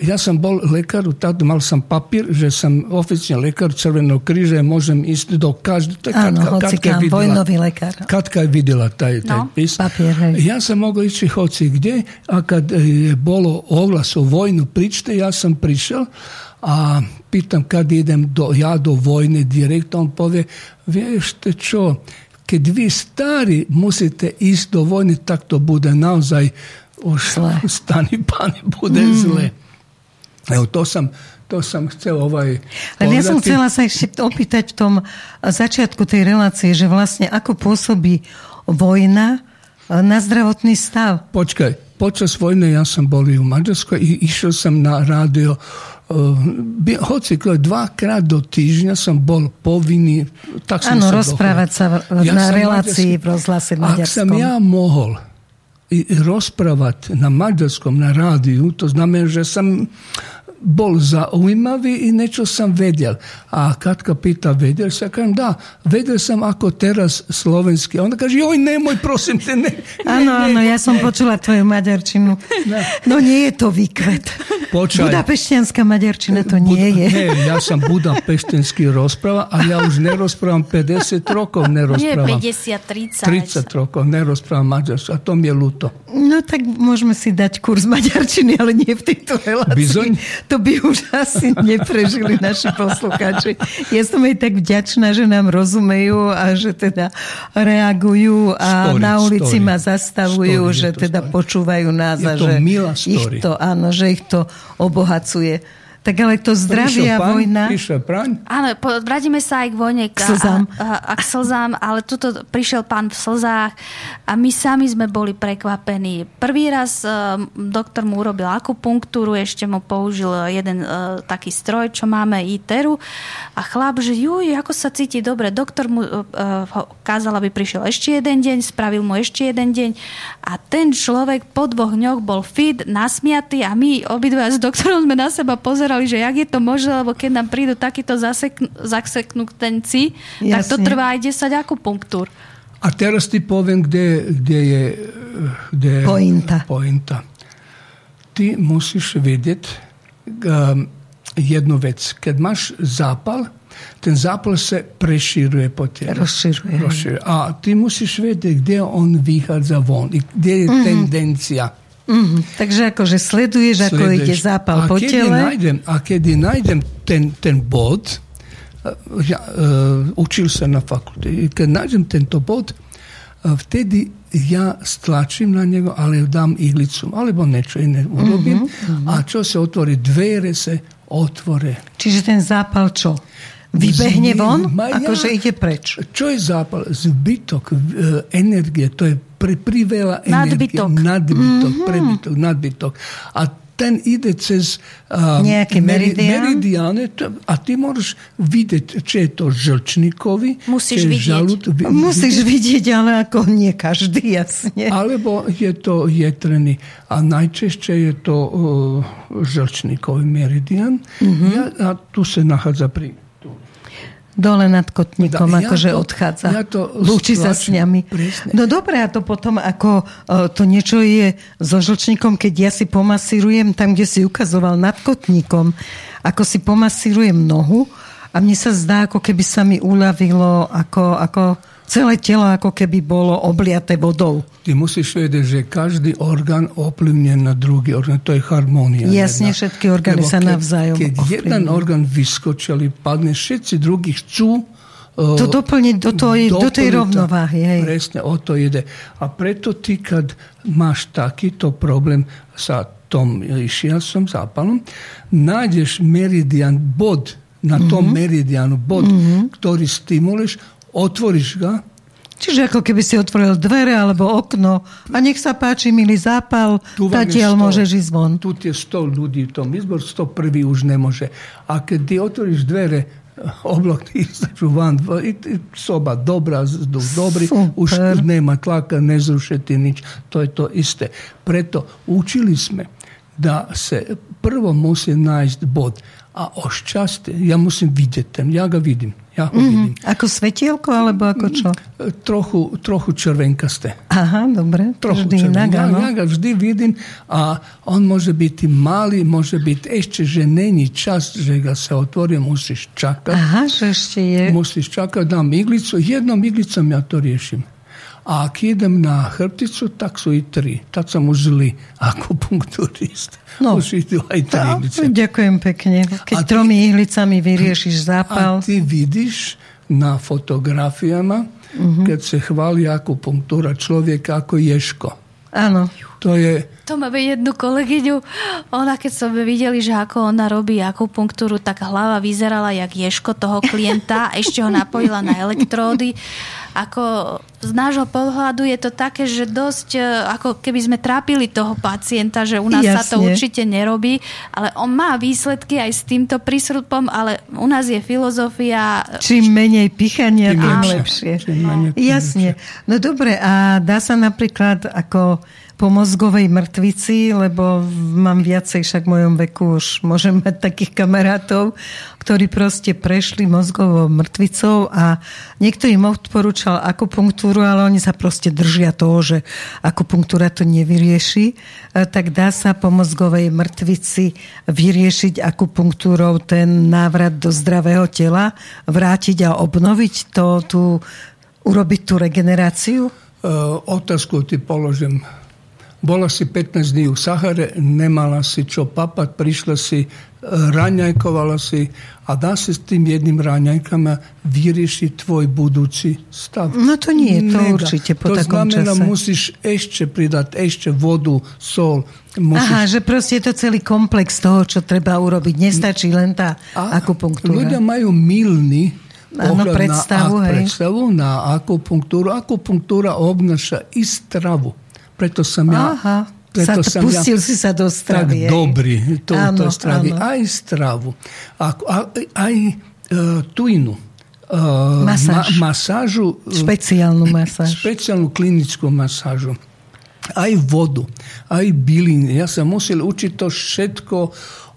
ja sam bol lekar, tad mal sam papir, že sam oficijal lekar Crvenog križa i možem isti dokazati. Ano, kad, kad, vojnovi lekar. Katka je vidjela taj, taj no, pis. Papir, ja sam mogao ići hoci gdje, a kad e, je bolo oglas o vojnu pričte, ja sam prišel, a pitam kad idem do, ja do vojne direktno, on pove, vješte čo, kad vi stari musite ići do vojne, tak to bude naozaj Ušla. stani ne bude mm. zle. Evo, to som, to som chcel ovaj... Len ja som chcela sa ešte opýtať v tom začiatku tej relácie, že vlastne ako pôsobí vojna na zdravotný stav. Počkaj, počas vojny ja som bol v Maďarsku i išiel som na rádio uh, hoci dvakrát do týždňa som bol povinný tak som Áno, rozprávať sa v, ja na relácii v rozhlase Maďarskom. Ak som ja mohol rozprávať na maďarskom, na rádiu, to znamená, že som bol zaujímavý i niečo som vedel. A Katka pýta, vedel sa? Kažem, da, vedel som ako teraz slovenský. Ona kaže, joj, nemoj, prosím te, ne. Áno, áno, ja som počula tvoju maďarčinu. No, no nie je to výkvet. Počaj. Budapešťanská maďarčina to nie je. Nie, ja som budapešťanský rozpráva, a ja už nerozprávam 50 rokov, nerozprávam. Nie 50, 30. 30 rokov nerozprávam maďarčinu a to mi je ľúto. No tak môžeme si dať kurz maďarčiny, ale nie v tejto relácii. Bizoň? to by už <laughs> asi neprežili naši poslucháči. Ja som aj tak vďačná, že nám rozumejú a že teda reagujú a story, na ulici story. ma zastavujú, story, že teda story. počúvajú nás je a že ich to, áno, že ich to obohacuje. Tak ale to zdravie a vojna... Prišiel praň? Áno, vrátime sa aj k vojne. K slzám. A, a, a k slzám, ale tuto prišiel pán v slzách a my sami sme boli prekvapení. Prvý raz uh, doktor mu urobil akupunktúru, ešte mu použil jeden uh, taký stroj, čo máme, ITERu a chlap, že juj, ako sa cíti dobre. Doktor mu uh, kázal, aby prišiel ešte jeden deň, spravil mu ešte jeden deň a ten človek po dvoch dňoch bol fit, nasmiatý a my obidva s doktorom sme na seba pozerali rozprávali, že jak je to možné, lebo keď nám prídu takíto zaseknutenci, tak to trvá aj 10 akupunktúr. A teraz ti poviem, kde, kde je kde pointa. pointa. Ty musíš vedieť um, jednu vec. Keď máš zápal, ten zápal sa prešíruje po tele. Rozširuje. Rozširuje. A ty musíš vedieť, kde on vychádza von, kde je mm-hmm. tendencia. Mm, takže akože sleduješ, ako Sleduješ. ide zápal a po tele. Nájdem, a kedy nájdem ten, ten bod, ja, uh, učil sa na fakulte, keď nájdem tento bod, uh, vtedy ja stlačím na njego, ale dám iglicu, alebo niečo iné urobím. Mm-hmm. A čo sa otvorí? Dvere sa otvore. Čiže ten zápal čo? Vybehne von? Akože ide preč. Čo je zápal? Zbytok uh, energie, to je pri, priveľa energie. Nadbytok. Nadbytok, mm-hmm. prebytok, nadbytok. A ten ide cez uh, nejaký meridian, meridiane a ty môžeš vidieť, či je to žlčníkovi, Musíš či vidieť. žalud. <laughs> Musíš vidieť, ale ako nie každý, jasne. Alebo je to jetrený. A najčešće je to uh, žlčníkový meridian. Mm-hmm. Ja, a tu sa nachádza pri Dole nad kotníkom, da, akože ja to, odchádza. Ja to Lúči sa s ňami. Presne. No dobre, a to potom ako uh, to niečo je so žlčníkom, keď ja si pomasírujem tam, kde si ukazoval nad kotníkom, ako si pomasírujem nohu a mne sa zdá, ako keby sa mi uľavilo, ako, ako celé telo ako keby bolo obliate vodou. Ty musíš vedieť, že každý orgán ovplyvňuje na druhý orgán. To je harmónia. Jasne, jedna. všetky orgány Lebo sa navzájom Keď, keď jeden orgán vyskočí, ale padne, všetci druhí chcú To doplniť do, tej, do tej rovnováhy. Hej. Presne, o to ide. A preto ty, kad máš takýto problém sa tom išiasom zápalom, nájdeš meridian, bod na tom mm-hmm. meridianu, bod, mm-hmm. ktorý stimuluješ, otvoriš ga Čiže ako keby si otvoril dvere alebo okno a nech sa páči, milý zápal, tatiaľ môžeš ísť von. Tu je 100 ľudí v tom izbor, 101 už nemôže. A keď ty otvoríš dvere, oblak <laughs> izađu van, soba dobrý, Super. už nema tlaka, ne zrušeti nič. To je to iste. Preto učili sme da se prvo musí nájsť bod a ošťastie, ja musím vidieť ten, ja ga vidim. Ja mm-hmm. Ako svetielko, alebo ako čo? Trochu, trochu červenkasté. Aha, dobre. Trochu vždy inak, ja, ja ga vždy vidím a on môže byť malý, môže byť ešte, že není čas, že ga se otvorí, musíš čakať. Aha, že ešte je. Musíš čakať, dám iglicu, jednom iglicom ja to riešim. A ak idem na chrbticu, tak sú i tri. Tak som už zlý akupunkturist. No, už idú aj tri ihlice. Ďakujem pekne. Keď a tromi ty, ihlicami vyriešiš zápal. A ty vidíš na fotografiama, uh-huh. keď sa chváli akupunktúra človeka ako ješko. Áno. To je... To máme jednu kolegyňu. Ona, keď sme videli, že ako ona robí akupunktúru, tak hlava vyzerala jak ješko toho klienta. Ešte ho napojila na elektródy ako z nášho pohľadu je to také, že dosť, e, ako keby sme trápili toho pacienta, že u nás Jasne. sa to určite nerobí, ale on má výsledky aj s týmto prísrupom, ale u nás je filozofia... Čím menej pichania, tým lepšie. Jasne. No dobre, a dá sa napríklad ako po mozgovej mŕtvici, lebo mám viacej, však v mojom veku už môžem mať takých kamarátov, ktorí proste prešli mozgovou mŕtvicou a niekto im odporúčal akupunktúru, ale oni sa proste držia toho, že akupunktúra to nevyrieši, e, tak dá sa po mozgovej mŕtvici vyriešiť akupunktúrou ten návrat do zdravého tela, vrátiť a obnoviť to, tú, urobiť tú regeneráciu? Uh, otázku ti položím bola si 15 dní u Sahare, nemala si čo papať, prišla si, e, raňajkovala si a dá si s tým jedným raňajkama vyriešiť tvoj budúci stav. No to nie, to Neda. určite po to takom znamená, čase. musíš ešte pridať ešte vodu, sol. Musíš... Aha, že proste je to celý komplex toho, čo treba urobiť. Nestačí len tá a akupunktúra. Ľudia majú milný Áno, predstavu, na, predstavu na akupunktúru. Akupunktúra obnáša i stravu. Preto som ja... Aha. Preto sa, som pustil ja, si sa do stravy. Tak dobrý, to, áno, to stravy. Áno. Aj stravu. A, a, aj uh, tujinu. Uh, Masáž. Ma, masážu. Špeciálnu masáž. Špeciálnu klinickú masážu. Aj vodu, aj byliny. Ja som musel učiť to všetko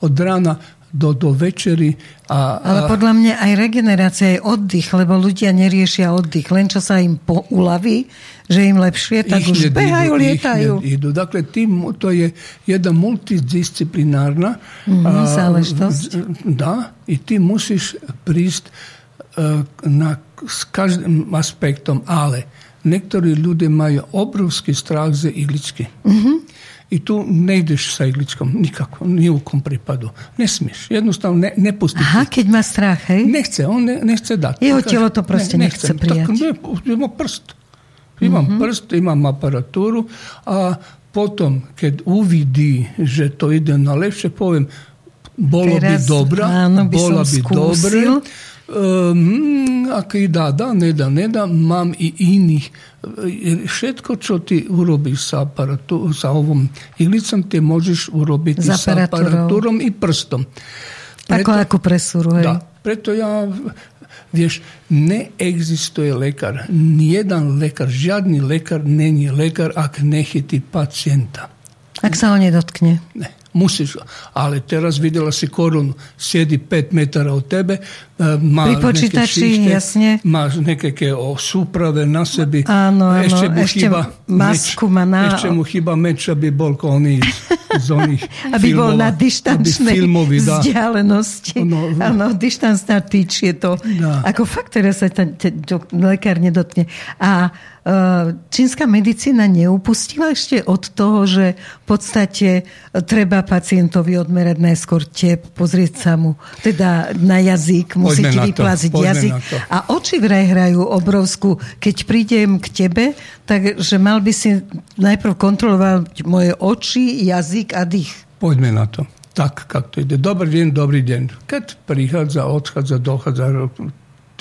od rána do, do večery. A, Ale podľa mňa aj regenerácia je oddych, lebo ľudia neriešia oddych. Len čo sa im po, uľaví, že im lepšie, tak ich už behajú, idú, lietajú. Idú. Dakle, tým, to je jedna multidisciplinárna mm, záležitosť. Da, i ty musíš prísť uh, na, s každým aspektom, ale niektorí ľudia majú obrovský strach ze igličky. Mm-hmm. i tu ne ideš sa igličkom nikako, ni u kom pripadu. Ne smiješ, jednostavno ne, ne pusti. Aha, kad ima strah, hej? Ne chce, on ne, ne chce dati. Evo tijelo to proste ne, ne chce prijati. Tako, ima prst. Imam mm -hmm. prst, imam aparaturu, a potom kad uvidi že to ide na lepše, povem, bolo Teraz, bi dobra, áno, bola bi dobro, Um, ak dá, dá, nedá, nedá, mám i iných. Všetko, čo ty urobíš sa, aparatú, sa ovom iglicom, ty môžeš urobiť s aparatúrom i prstom. Preto, Ako ako presúru, hej. Da, preto ja, vieš, neexistuje lekár. Jeden lekár, žiadny lekár není lekár, ak nechytí pacienta. Ak sa ho nedotkne. Ne Musiš, ali teraz vidjela si koronu, sjedi pet metara od tebe, e, ma neke šište, jasnje. ma neke suprave na sebi, ano, e, ano, ešte mu ešte chyba masku meč, ešte mu hiba meča bi bolko oni iz. <laughs> oných <laughs> Aby filmov, bol na dištančnej filmový, dá. vzdialenosti. No, no. Áno, dištancná tyč je to. Dá. Ako fakt, teraz sa ten, ten lekár nedotkne. A e, čínska medicína neupustila ešte od toho, že v podstate treba pacientovi odmerať najskôr tep, pozrieť sa mu teda na jazyk, musí Poďme ti na to, vyplaziť jazyk. A oči vraj hrajú obrovskú. Keď prídem k tebe, takže mal by si najprv kontrolovať moje oči, jazyk a dých. Poďme na to. Tak, kako to ide. Dobar deň, dobrý deň. Kad prihádza, odchádza, dochádza,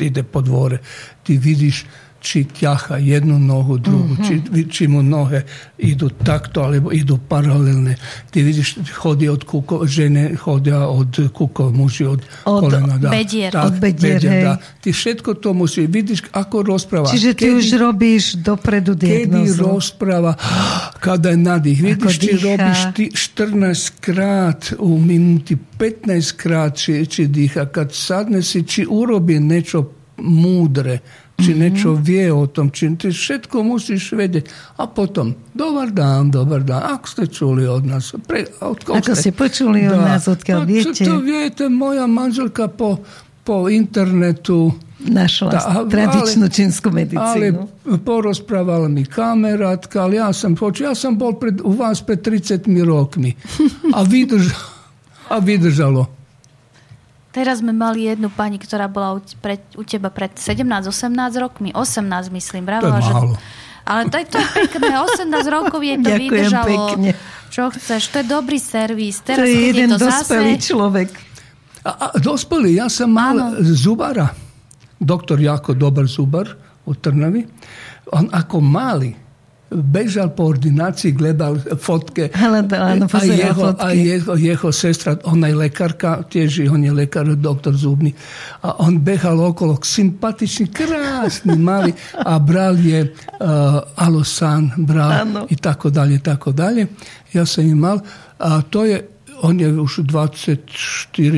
ide po dvore, ti vidiš či ťaha jednu nohu, drugu, či, či mu nohe idu takto, alebo idu paralelne. Ti vidiš, hodi od kuko, žene hodia od kuko, muži od, Od kolena. Da. bedier. Tak, Od bedier, hej. da. Ti všetko to musí, vidiš ako rozpráva. Čiže Kedy- už robíš dopredu diagnozu. rozpráva, <gasps> kada je nadih. Vidiš, dýcha. robiš ty 14 krát u minuti, 15 krát či, či dýcha. Kad sadne si, či urobi niečo múdre, či Mhm. niečo vie o tom, či ty všetko musíš vedieť. A potom, dobar dan, dobar dan, ako ste čuli od nás? Pre, od Ako ste ste? počuli od nás, odkiaľ to, viete? To, viete, moja manželka po, po internetu Našla Tá, ale- tradičnú čínsku ale medicínu. porozprávala mi kamarátka, ale ja som, poču, ja som bol pred, u vás pred 30 rokmi <laughs> a, vydrž, a vydržalo. Teraz sme mali jednu pani, ktorá bola u, pred, u teba pred 17-18 rokmi. 18 myslím. To je Vravela, že... Ale to, je- to je pekné. 18 rokov jej to <laughs> Ďakujem vydržalo. pekne. Čo chceš? To je dobrý servis. To Teraz je keď jeden to dospelý zase... človek. A, a dospelý, ja som mal Áno. zubara, doktor jako dobar zubar u Trnavi. On ako mali bežal po ordinácii, gledal fotke. Hľadal, áno, a jeho, fotky. a jeho, jeho sestra, ona je lekárka, tiež on je lekár, doktor zubný. A on behal okolo, sympatičný, krásny, <laughs> malý. A bral je uh, Alosan, bral Áno. i tako dalje, tako dalje. Ja sam im mal, a to je, on je už 24,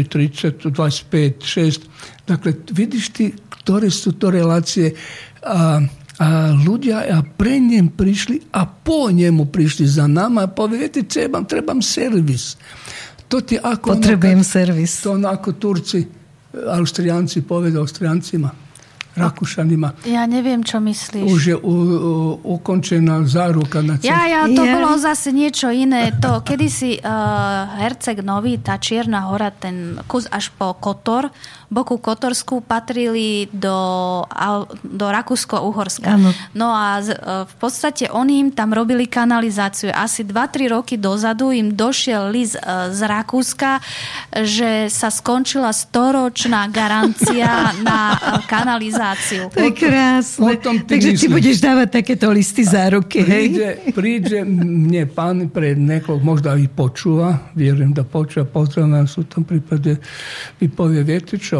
30, 25, 6. Dakle, vidiš ti, ktoré sú to relácie a, a ľudia a pre njem prišli a po njemu prišli za nama a povie, viete, trebam, trebam servis. To ti ako Potrebujem kad- servis. to onako Turci, Austrijanci povede Austrijancima, Rakušanima. Ja neviem, čo myslíš. Už je u, u, ukončená záruka na cestu. Ja, ja, to Ja. bolo zase niečo iné. To, kedysi uh, Herceg Nový, tá Čierna hora, ten kus až po Kotor, boku Kotorsku patrili do, do Rakúsko-Uhorska. Áno. No a z, uh, v podstate oni im tam robili kanalizáciu. Asi 2-3 roky dozadu im došiel list uh, z Rakúska, že sa skončila storočná garancia <laughs> na uh, kanalizáciu. To je krásne. Takže ty budeš dávať takéto listy záruky? Príde, príde mne pán pred niekoľko, možno aj počúva, vierujem, da počúva, pozdravím v tom prípade, mi povie, viete čo,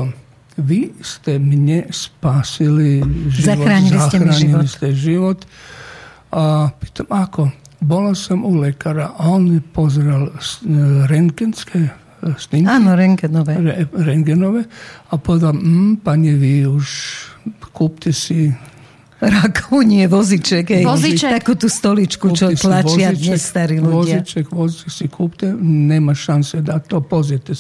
vy ste mne spasili život, Zachránili ste mi život. ste život. A pýtam, ako? Bola som u lekára a on mi pozeral s- e, rentgenské e, snímky. Áno, rengenové. re, rengenové a povedal, mm, pane, vy už kúpte si Rakú nie, voziček, hej. Voziček. Takú tú stoličku, čo kúpte si tlačia dnes starí ľudia. Voziček, voziček si kúpte, nema šanse da to, pozrite.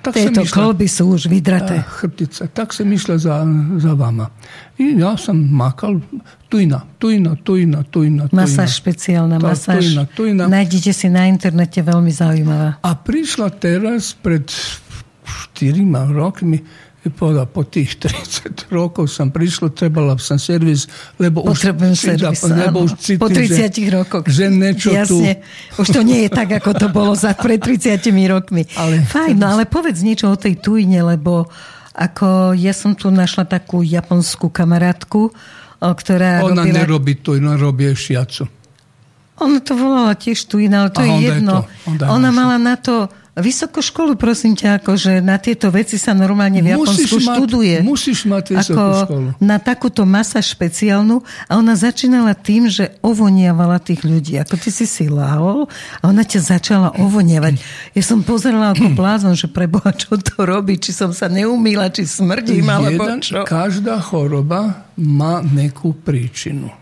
Tak Tieto kolby sú už vydraté. chrbtica, tak sam išla za, za vama. I ja sam makal, tujna, tujna, tujna, tujna, tujna. Masáž, špeciálna To, masáž. tujna, tujna. Nájdete si na internete, veľmi zaujímavá. A prišla teraz pred 4 rokmi i povedala, po tých 30 rokov som prišla, trebala som servis, lebo Potrebujem už, servis, lebo áno. už cítim, Po 30 že, rokoch. že niečo tu... Jasne. Už to nie je tak, ako to bolo za pred 30 rokmi. Ale- Fajn, no ale povedz niečo o tej tujne, lebo ako ja som tu našla takú japonskú kamarátku, ktorá Ona robila... nerobí ona robí šiacu. Ona to volala tiež tujina, ale to A je onda je jedno. to, Ona mala na to vysokú školu, prosím ťa, akože na tieto veci sa normálne v Japonsku Musíš mať- študuje. musíš mať vysokú ako školu. na takúto masa špeciálnu a ona začínala tým, že ovoniavala tých ľudí. Ako ty si si láhol a ona ťa začala ovoniavať. Ja som pozerala ako blázon, že preboha, čo to robí, či som sa neumýla, či smrdím, alebo čo. každá choroba má nekú príčinu.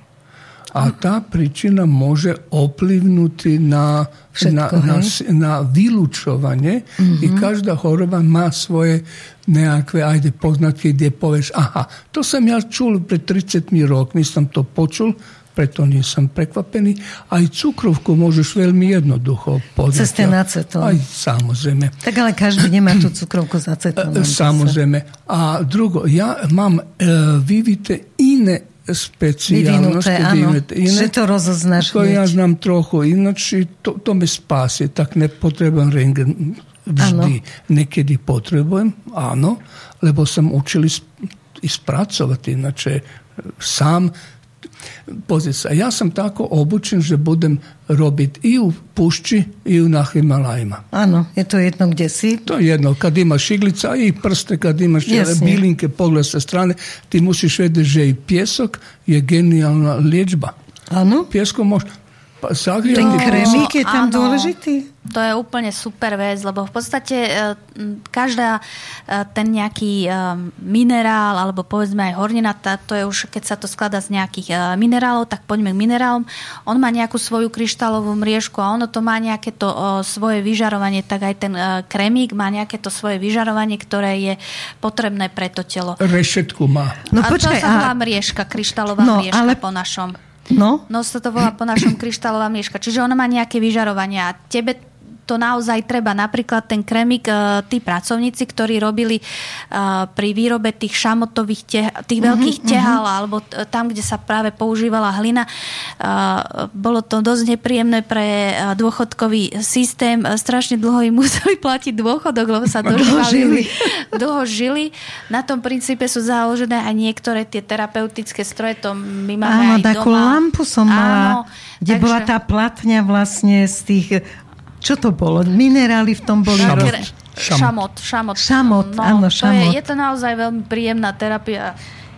A tá príčina môže ovplyvnúť na, na, na, na vylúčovanie mm-hmm. i každá choroba má svoje nejaké ajde poznatky, kde povieš, aha, to som ja čul pred 30 rokmi, som to počul, preto nie som prekvapený. Aj cukrovku môžeš veľmi jednoducho podať. Cez ten acetón. Aj samozrejme. Tak ale každý nemá tú cukrovku s acetónom. Samozrejme. A drugo, ja mám e, vyvité iné specijalnosti. Vyvinuté, áno. Že to rozoznáš To ja znam trochu, inače to, to me spasi, tak ne potrebujem rengen vždy. Ano. Nekedy potrebujem, áno, lebo sam učili ispracovati, inače sam Pozri sa, ja sam tako obučen, že budem robiť i u pušči i u na Himalajima. Áno, je to jedno kde si. To je jedno, kad imaš iglica i prste, kad imaš Jasne. bilinke pogled sa strane, ti musiš vedeti, že i pjesok je genijalna liječba. Áno. Pjeskom možeš zahriať. Ten kremík je tam áno, dôležitý? To je úplne super vec, lebo v podstate e, každá e, ten nejaký e, minerál, alebo povedzme aj hornina, to je už, keď sa to skladá z nejakých minerálov, tak poďme k minerálom. On má nejakú svoju kryštálovú mriežku a ono to má nejaké to svoje vyžarovanie, tak aj ten kremík má nejaké to svoje vyžarovanie, ktoré je potrebné pre to telo. Rešetku má. No, a počkaj, to sa volá a... mriežka, kryštálová no, mriežka ale... po našom. No? No sa to volá po našom kryštálová mieška. Čiže ona má nejaké vyžarovanie a tebe to naozaj treba. Napríklad ten kremik, e, tí pracovníci, ktorí robili e, pri výrobe tých šamotových, tých uh-huh, veľkých mhm. tehal, uh-huh. alebo tam, kde sa práve používala hlina, e, bolo to dosť nepríjemné pre dôchodkový systém. Strašne dlho im <laughs> museli platiť dôchodok, lebo sa dlho žili. <laughs> dlho žili. Na tom princípe sú založené aj niektoré tie terapeutické stroje. To my máme Áno, aj takú doma. lampu som mala, Áno, kde takže... bola tá platňa vlastne z tých čo to bolo? Minerály v tom boli? Šamot. Šamot. Šamot, šamot no, áno, šamot. To je, je to naozaj veľmi príjemná terapia.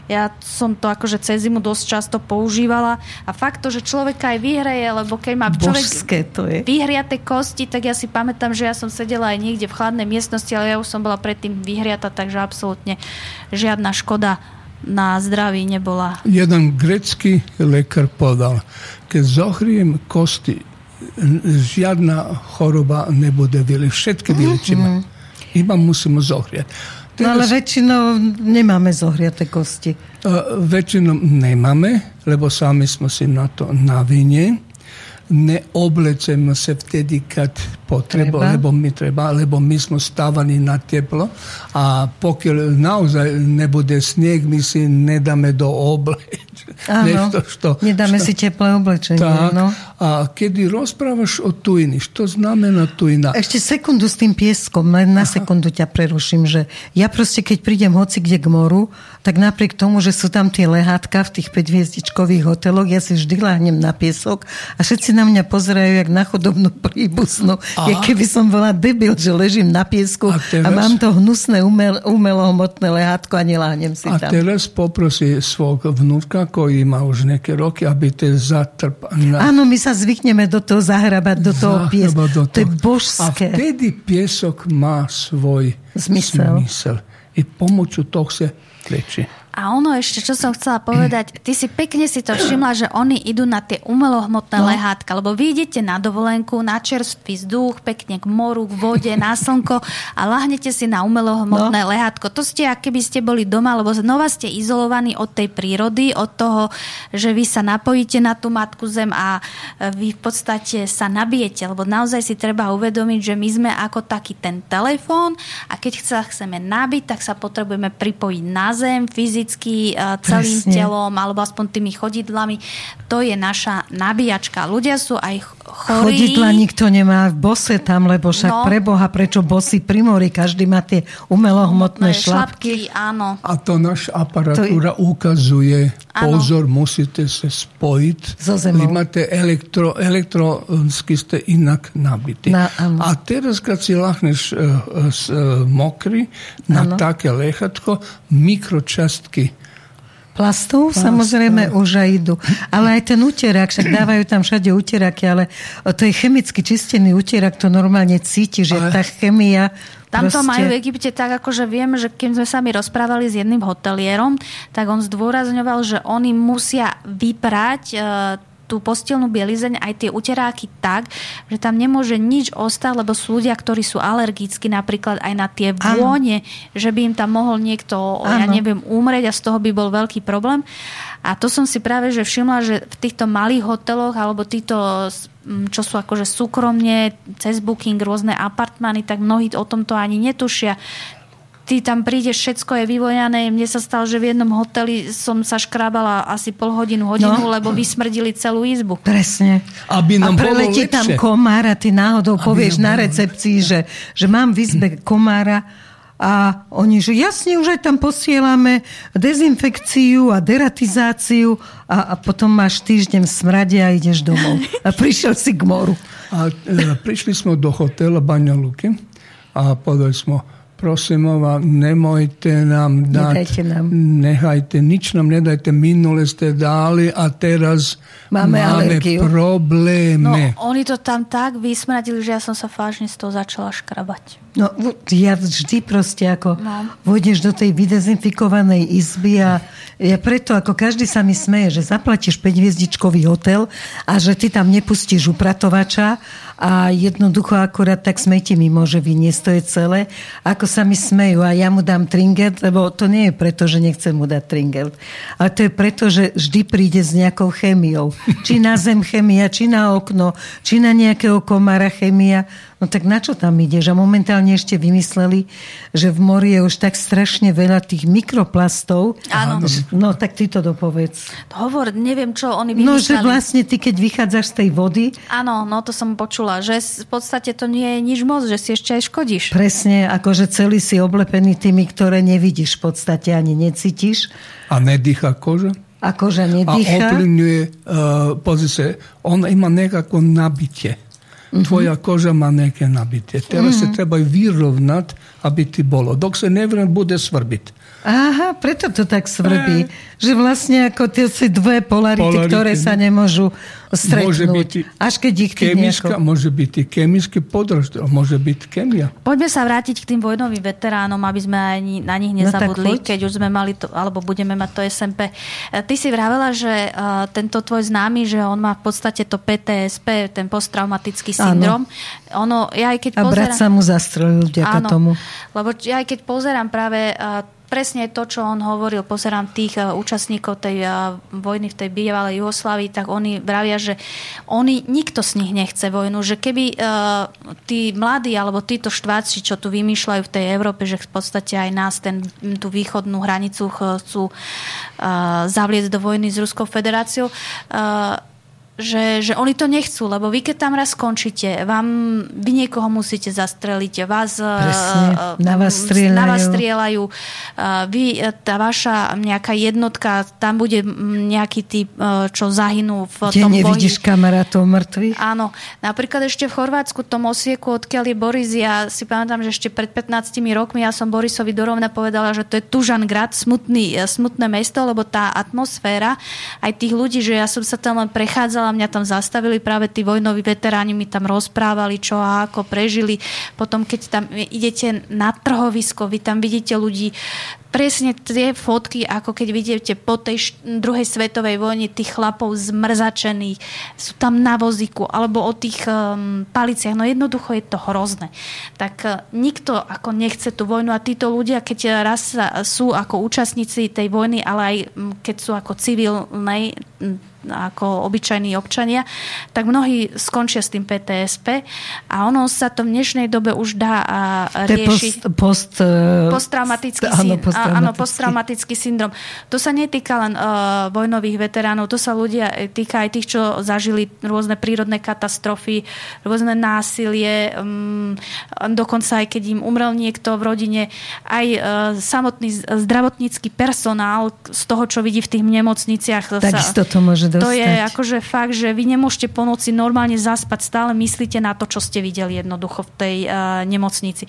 Ja som to akože cez zimu dosť často používala a fakt to, že človeka aj vyhreje, lebo keď má človek Božské to je. vyhriate kosti, tak ja si pamätám, že ja som sedela aj niekde v chladnej miestnosti, ale ja už som bola predtým vyhriata, takže absolútne žiadna škoda na zdraví nebola. Jeden grecký lekár povedal, keď zohriem kosti žiadna choroba nebude vyliť. Všetky vyličíme. Mm-hmm. Iba musíme zohriať. Teraz, no ale väčšinou nemáme zohriate kosti. Uh, väčšinou nemáme, lebo sami sme si na to na vine. Neoblecujeme sa vtedy, kad potreba, treba. lebo mi treba, lebo my sme stávani na teplo a pokiaľ naozaj nebude sneh, my si nedáme do obleč Áno, nešto što... Nedáme što, si teplé oblečenie. Tak, no. a kedy rozprávaš o tujini, što znamená tujina? Ešte sekundu s tým pieskom, len na Aha. sekundu ťa preruším, že ja proste, keď prídem hoci kde k moru, tak napriek tomu, že sú tam tie lehátka v tých 5 hoteloch, ja si vždy láhnem na piesok a všetci na mňa pozerajú jak na chodobnú príbuznu. Ja keby som bola debil, že ležím na piesku a, teraz, a mám to hnusné umel, umelohmotné lehátko a neláhnem si a tam. A teraz poprosí svojho vnúka, koji má už nejaké roky, aby te zatrp... Áno, my sa zvykneme do toho zahrabať, do toho piesku. To je božské. A vtedy piesok má svoj zmysel. zmysel. I pomoću tog se leči. A ono ešte, čo som chcela povedať, ty si pekne si to všimla, že oni idú na tie umelohmotné no. lehátka, lebo vy idete na dovolenku, na čerstvý vzduch, pekne k moru, k vode, na slnko a lahnete si na umelohmotné no. lehátko. To ste, keby ste boli doma, lebo znova ste izolovaní od tej prírody, od toho, že vy sa napojíte na tú matku zem a vy v podstate sa nabijete, lebo naozaj si treba uvedomiť, že my sme ako taký ten telefón a keď sa chceme nabiť, tak sa potrebujeme pripojiť na zem, fyzicky fyzicky e, celým Presne. telom alebo aspoň tými chodidlami. To je naša nabíjačka. Ľudia sú aj chorí. Chodidla nikto nemá v bose tam, lebo však no. preboha, prečo bosy pri mori, každý má tie umelohmotné šlapky. šlapky. Áno. A to naša aparatúra to... ukazuje, áno. pozor, musíte sa spojiť. So zemou. Vy máte elektro, elektronsky ste inak nabití. Na, A teraz, keď si lahneš uh, uh, mokrý na áno. také lechatko, mikročastky plastov, Plast, samozrejme už aj idú. Ale aj ten úterák, však dávajú tam všade úteráky, ale to je chemicky čistený úterak, to normálne cíti, že tá chemia Tam to majú v Egypte tak, ako že viem, že keď sme sa mi rozprávali s jedným hotelierom, tak on zdôrazňoval, že oni musia vyprať e, tú postelnú bielizeň, aj tie uteráky tak, že tam nemôže nič ostať, lebo sú ľudia, ktorí sú alergickí napríklad aj na tie vône, ano. že by im tam mohol niekto, ano. ja neviem, umrieť a z toho by bol veľký problém. A to som si práve že všimla, že v týchto malých hoteloch alebo týchto čo sú akože súkromne, cez booking, rôzne apartmány, tak mnohí o tomto ani netušia ty tam prídeš, všetko je vyvojané. Mne sa stalo, že v jednom hoteli som sa škrábala asi pol hodinu, hodinu, no. lebo vysmrdili celú izbu. Presne. Aby nám a preletí tam komár a ty náhodou Aby povieš na recepcii, že, že mám v izbe komára a oni, že jasne, už aj tam posielame dezinfekciu a deratizáciu a, a potom máš týždeň smrade a ideš domov. A prišiel si k moru. A e, prišli sme do hotela Banja Luky a povedali sme, prosím vás, nemojte nám dať, Nedajte nám. nechajte, nič nám nedajte, minule ste dali a teraz máme, máme problémy. No, oni to tam tak vysmradili, že ja som sa vážne z toho začala škrabať. No, ja vždy proste ako no. vôjdeš do tej vydezinfikovanej izby a ja preto ako každý sa mi smeje, že zaplatíš 5-hviezdičkový hotel a že ty tam nepustíš upratovača a jednoducho akurát tak smeti mi môže vyniesť, to je celé. Ako sa mi smejú a ja mu dám tringel, lebo to nie je preto, že nechcem mu dať tringel, ale to je preto, že vždy príde s nejakou chemiou. Či na zem chemia, či na okno, či na nejakého komára chemia. No tak na čo tam ideš? A momentálne ešte vymysleli, že v mori je už tak strašne veľa tých mikroplastov. Áno. No tak ty to dopovedz. Hovor, neviem, čo oni vymysleli. No, že vlastne ty, keď vychádzaš z tej vody... Áno, no to som počula, že v podstate to nie je nič moc, že si ešte aj škodíš. Presne, akože celý si oblepený tými, ktoré nevidíš v podstate ani necítiš. A nedýcha koža? A koža nedýcha. A ovplyvňuje, uh, pozri sa, on ima nekako nabitie. Mm-hmm. Tvoja koža má nejaké nabitie. Teraz mm-hmm. sa treba vyrovnať, aby ti bolo. Dok sa neviem, bude svrbiť. Aha, preto to tak svrbí. E... Že vlastne ako tie si dve polarity, polarity, ktoré sa nemôžu stretnúť. Môže byť až keď ich chemická, nejako... môže byť i chemický podrož, môže byť chemia. Poďme sa vrátiť k tým vojnovým veteránom, aby sme ani na nich no nezabudli, no keď už sme mali to, alebo budeme mať to SMP. E, ty si vravela, že uh, tento tvoj známy, že on má v podstate to PTSP, ten posttraumatický syndrom. Ono, ja aj keď A pozerám, brat sa mu zastrelil vďaka áno, tomu. Lebo ja aj keď pozerám práve uh, presne to, čo on hovoril, pozerám tých uh, účastníkov tej uh, vojny v tej bývalej Jugoslávii, tak oni vravia, že oni, nikto z nich nechce vojnu, že keby uh, tí mladí alebo títo štváci, čo tu vymýšľajú v tej Európe, že v podstate aj nás ten, tú východnú hranicu chcú uh, zavliecť do vojny s Ruskou federáciou, uh, že, že oni to nechcú, lebo vy keď tam raz skončíte, vám, vy niekoho musíte zastreliť, vás, Presne, na vás strieľajú. Na vás strieľajú. Vy, tá vaša nejaká jednotka, tam bude nejaký typ, čo zahynú v Kde tom nevidíš boji. kamarátov mŕtvych? Áno. Napríklad ešte v Chorvátsku, tom osieku, odkiaľ je Boris, ja si pamätám, že ešte pred 15 rokmi ja som Borisovi dorovna povedala, že to je Tužangrad, smutný, smutné mesto, lebo tá atmosféra aj tých ľudí, že ja som sa tam len prechádzala a mňa tam zastavili práve tí vojnoví veteráni, mi tam rozprávali, čo a ako prežili. Potom, keď tam idete na trhovisko, vy tam vidíte ľudí, presne tie fotky, ako keď vidíte po tej druhej svetovej vojne tých chlapov zmrzačených, sú tam na vozíku, alebo o tých um, paliciach. No jednoducho je to hrozné. Tak uh, nikto ako nechce tú vojnu a títo ľudia, keď raz sú ako účastníci tej vojny, ale aj keď sú ako civilnej ako obyčajní občania, tak mnohí skončia s tým PTSP a ono sa to v dnešnej dobe už dá riešiť. Post, post, posttraumatický, áno, posttraumatický. áno, posttraumatický syndrom. To sa netýka len uh, vojnových veteránov, to sa ľudia e, týka aj tých, čo zažili rôzne prírodné katastrofy, rôzne násilie, um, dokonca aj keď im umrel niekto v rodine, aj uh, samotný zdravotnícky personál z toho, čo vidí v tých nemocniciach. Takisto to môže dostať. To je akože fakt, že vy nemôžete po noci normálne zaspať, stále myslíte na to, čo ste videli jednoducho v tej uh, nemocnici.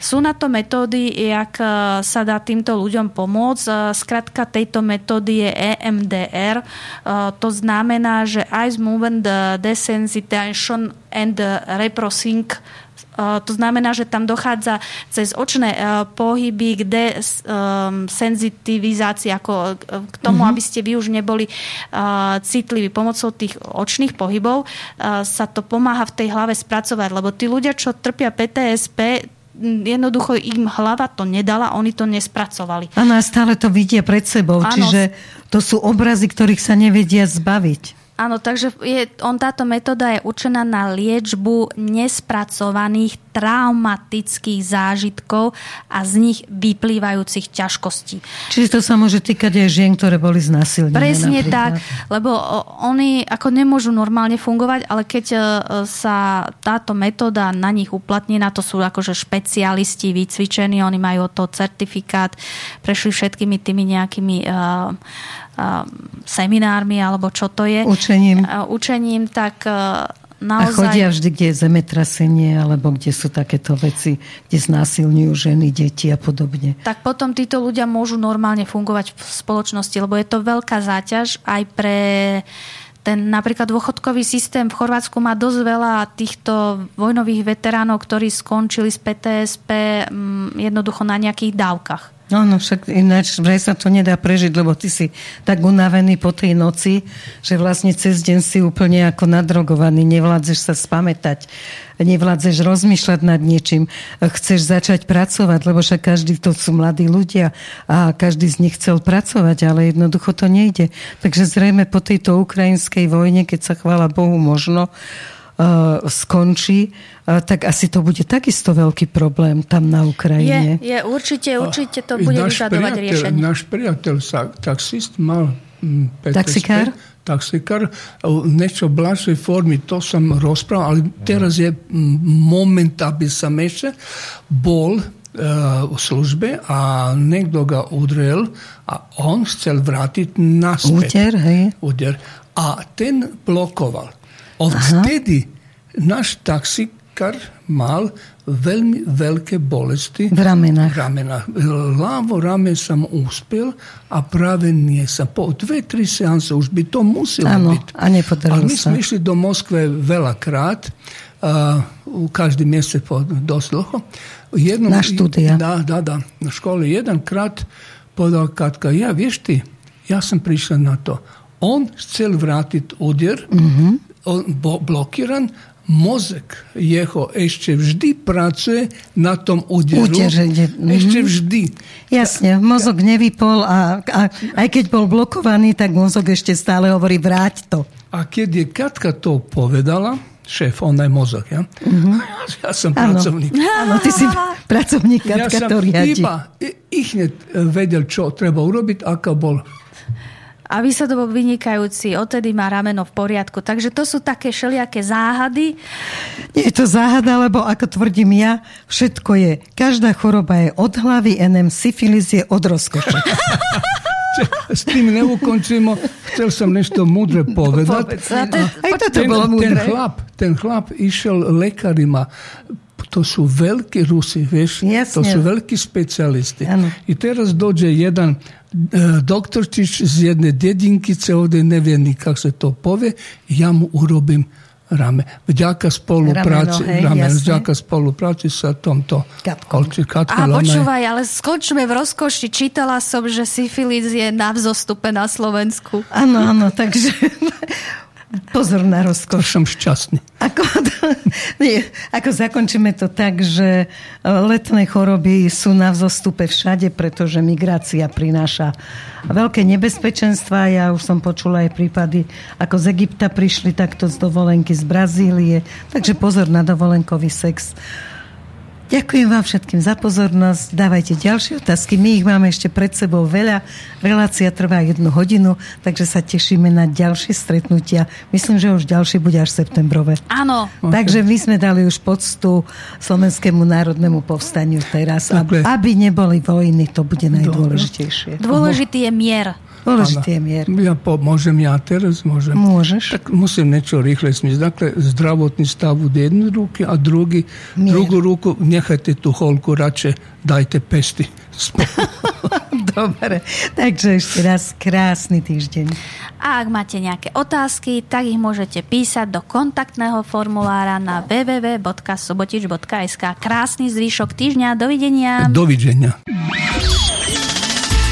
Sú na to metódy, jak uh, sa dá týmto ľuďom pomôcť. Uh, skratka tejto metódy je EMDR. Uh, to znamená, že Eyes Movement Desensitization and Reprocessing To znamená, že tam dochádza cez očné pohyby k desenzitivizácii, ako k tomu, mm-hmm. aby ste vy už neboli citliví. Pomocou tých očných pohybov sa to pomáha v tej hlave spracovať, lebo tí ľudia, čo trpia PTSP, jednoducho im hlava to nedala, oni to nespracovali. Áno, a stále to vidia pred sebou, ano. čiže to sú obrazy, ktorých sa nevedia zbaviť. Áno, takže je, on, táto metóda je určená na liečbu nespracovaných traumatických zážitkov a z nich vyplývajúcich ťažkostí. Čiže to sa môže týkať aj žien, ktoré boli znásilnené. Presne napríklad. tak, lebo oni ako nemôžu normálne fungovať, ale keď e, sa táto metóda na nich uplatní, na to sú akože špecialisti vycvičení, oni majú to certifikát, prešli všetkými tými nejakými uh, seminármi, alebo čo to je. Učením. Učením, tak naozaj... A chodia vždy, kde je zemetrasenie, alebo kde sú takéto veci, kde znásilňujú ženy, deti a podobne. Tak potom títo ľudia môžu normálne fungovať v spoločnosti, lebo je to veľká záťaž aj pre ten napríklad dôchodkový systém v Chorvátsku má dosť veľa týchto vojnových veteránov, ktorí skončili z PTSP mm, jednoducho na nejakých dávkach. No, no však ináč vraj sa to nedá prežiť, lebo ty si tak unavený po tej noci, že vlastne cez deň si úplne ako nadrogovaný, nevládzeš sa spamätať, nevládzeš rozmýšľať nad niečím, chceš začať pracovať, lebo však každý to sú mladí ľudia a každý z nich chcel pracovať, ale jednoducho to nejde. Takže zrejme po tejto ukrajinskej vojne, keď sa chvála Bohu možno, uh, skončí, uh, tak asi to bude takisto veľký problém tam na Ukrajine. Je, je určite, určite to bude vyžadovať riešenie. Náš priateľ, sa, taxist mal PTSP, Taxikár? taxikár, niečo v blažšej formy, to som rozprával, ale teraz je moment, aby som ešte bol v službe a niekto ga udrel a on chcel vrátiť naspäť. Úder, hej? Úder. A ten blokoval. Odtedy náš taxikár mal veľmi veľké bolesti v ramenách. V ramenách. Ľavo rame som uspel a práve nie sa. Po dve, tri seanse už by to muselo ano, byť. a nepodarilo sa. my sme išli do Moskve veľakrát, uh, každý mesiac po dosť dlho. Jednom, na štúdia. Da, da, da. Na škole jedenkrát povedal Katka, ja vieš ty, ja som prišiel na to. On chcel vrátiť úder, mm-hmm on bol blokiran, mozek jeho ešte vždy pracuje na tom úderu. Udeženie. Ešte mhm. vždy. Jasne, mozog nevypol a, a aj keď bol blokovaný, tak mozog ešte stále hovorí vráť to. A keď je Katka to povedala, šéf, on je mozog, ja? <laughs> Uh-huh. Ja, som ano. pracovník. <laughs> Áno, ty si <laughs> pracovník, Katka ja riadi. iba ich vedel, čo treba urobiť, aká bol a výsledok vynikajúci. Odtedy má rameno v poriadku. Takže to sú také šeliaké záhady. Nie je to záhada, lebo ako tvrdím ja, všetko je. Každá choroba je od hlavy, NM syfilis je od rozkoša. <laughs> S tým neukončím. Chcel som niečo múdre <laughs> povedať. Povedz, a ten, aj toto ten, bolo múdre. Ten chlap, ten chlap išiel lekárima to sú veľkí Rusi, vieš? Jasne. To sú veľkí specialisti. Ano. I teraz dođe jeden E, doktorčić z jedne dedinkice, ovdje ne viem kako se to pove, ja mu urobím rame. Vďaka spolupráci, Rameno, hej, rame, vďaka spolupráci sa tomto Katkom. A počúvaj, ale skočme v rozkoši. Čítala som, že syfilis je na vzostupe na Slovensku. Áno, áno, takže Pozor na rozkoš. Som šťastný. Ako, nie, ako zakončíme to tak, že e, letné choroby sú na vzostupe všade, pretože migrácia prináša veľké nebezpečenstva. Ja už som počula aj prípady, ako z Egypta prišli takto z dovolenky z Brazílie. Takže pozor na dovolenkový sex. Ďakujem vám všetkým za pozornosť. Dávajte ďalšie otázky. My ich máme ešte pred sebou veľa. Relácia trvá jednu hodinu, takže sa tešíme na ďalšie stretnutia. Myslím, že už ďalšie bude až septembrové. Áno. Takže my sme dali už poctu Slovenskému národnému povstaniu teraz. Aby neboli vojny, to bude najdôležitejšie. Dôležitý je mier. Dôležitý je mier. Ja po, môžem ja teraz? Môžem. Môžeš. Tak musím niečo rýchle smysť. Dakle, zdravotný stav u jednej ruky, a drugi, drugu ruku nechajte tu holku, radšej dajte pesti. <laughs> Dobre, takže ešte raz krásny týždeň. A ak máte nejaké otázky, tak ich môžete písať do kontaktného formulára na www.sobotič.sk. Krásny zvyšok týždňa, dovidenia. Dovidenia.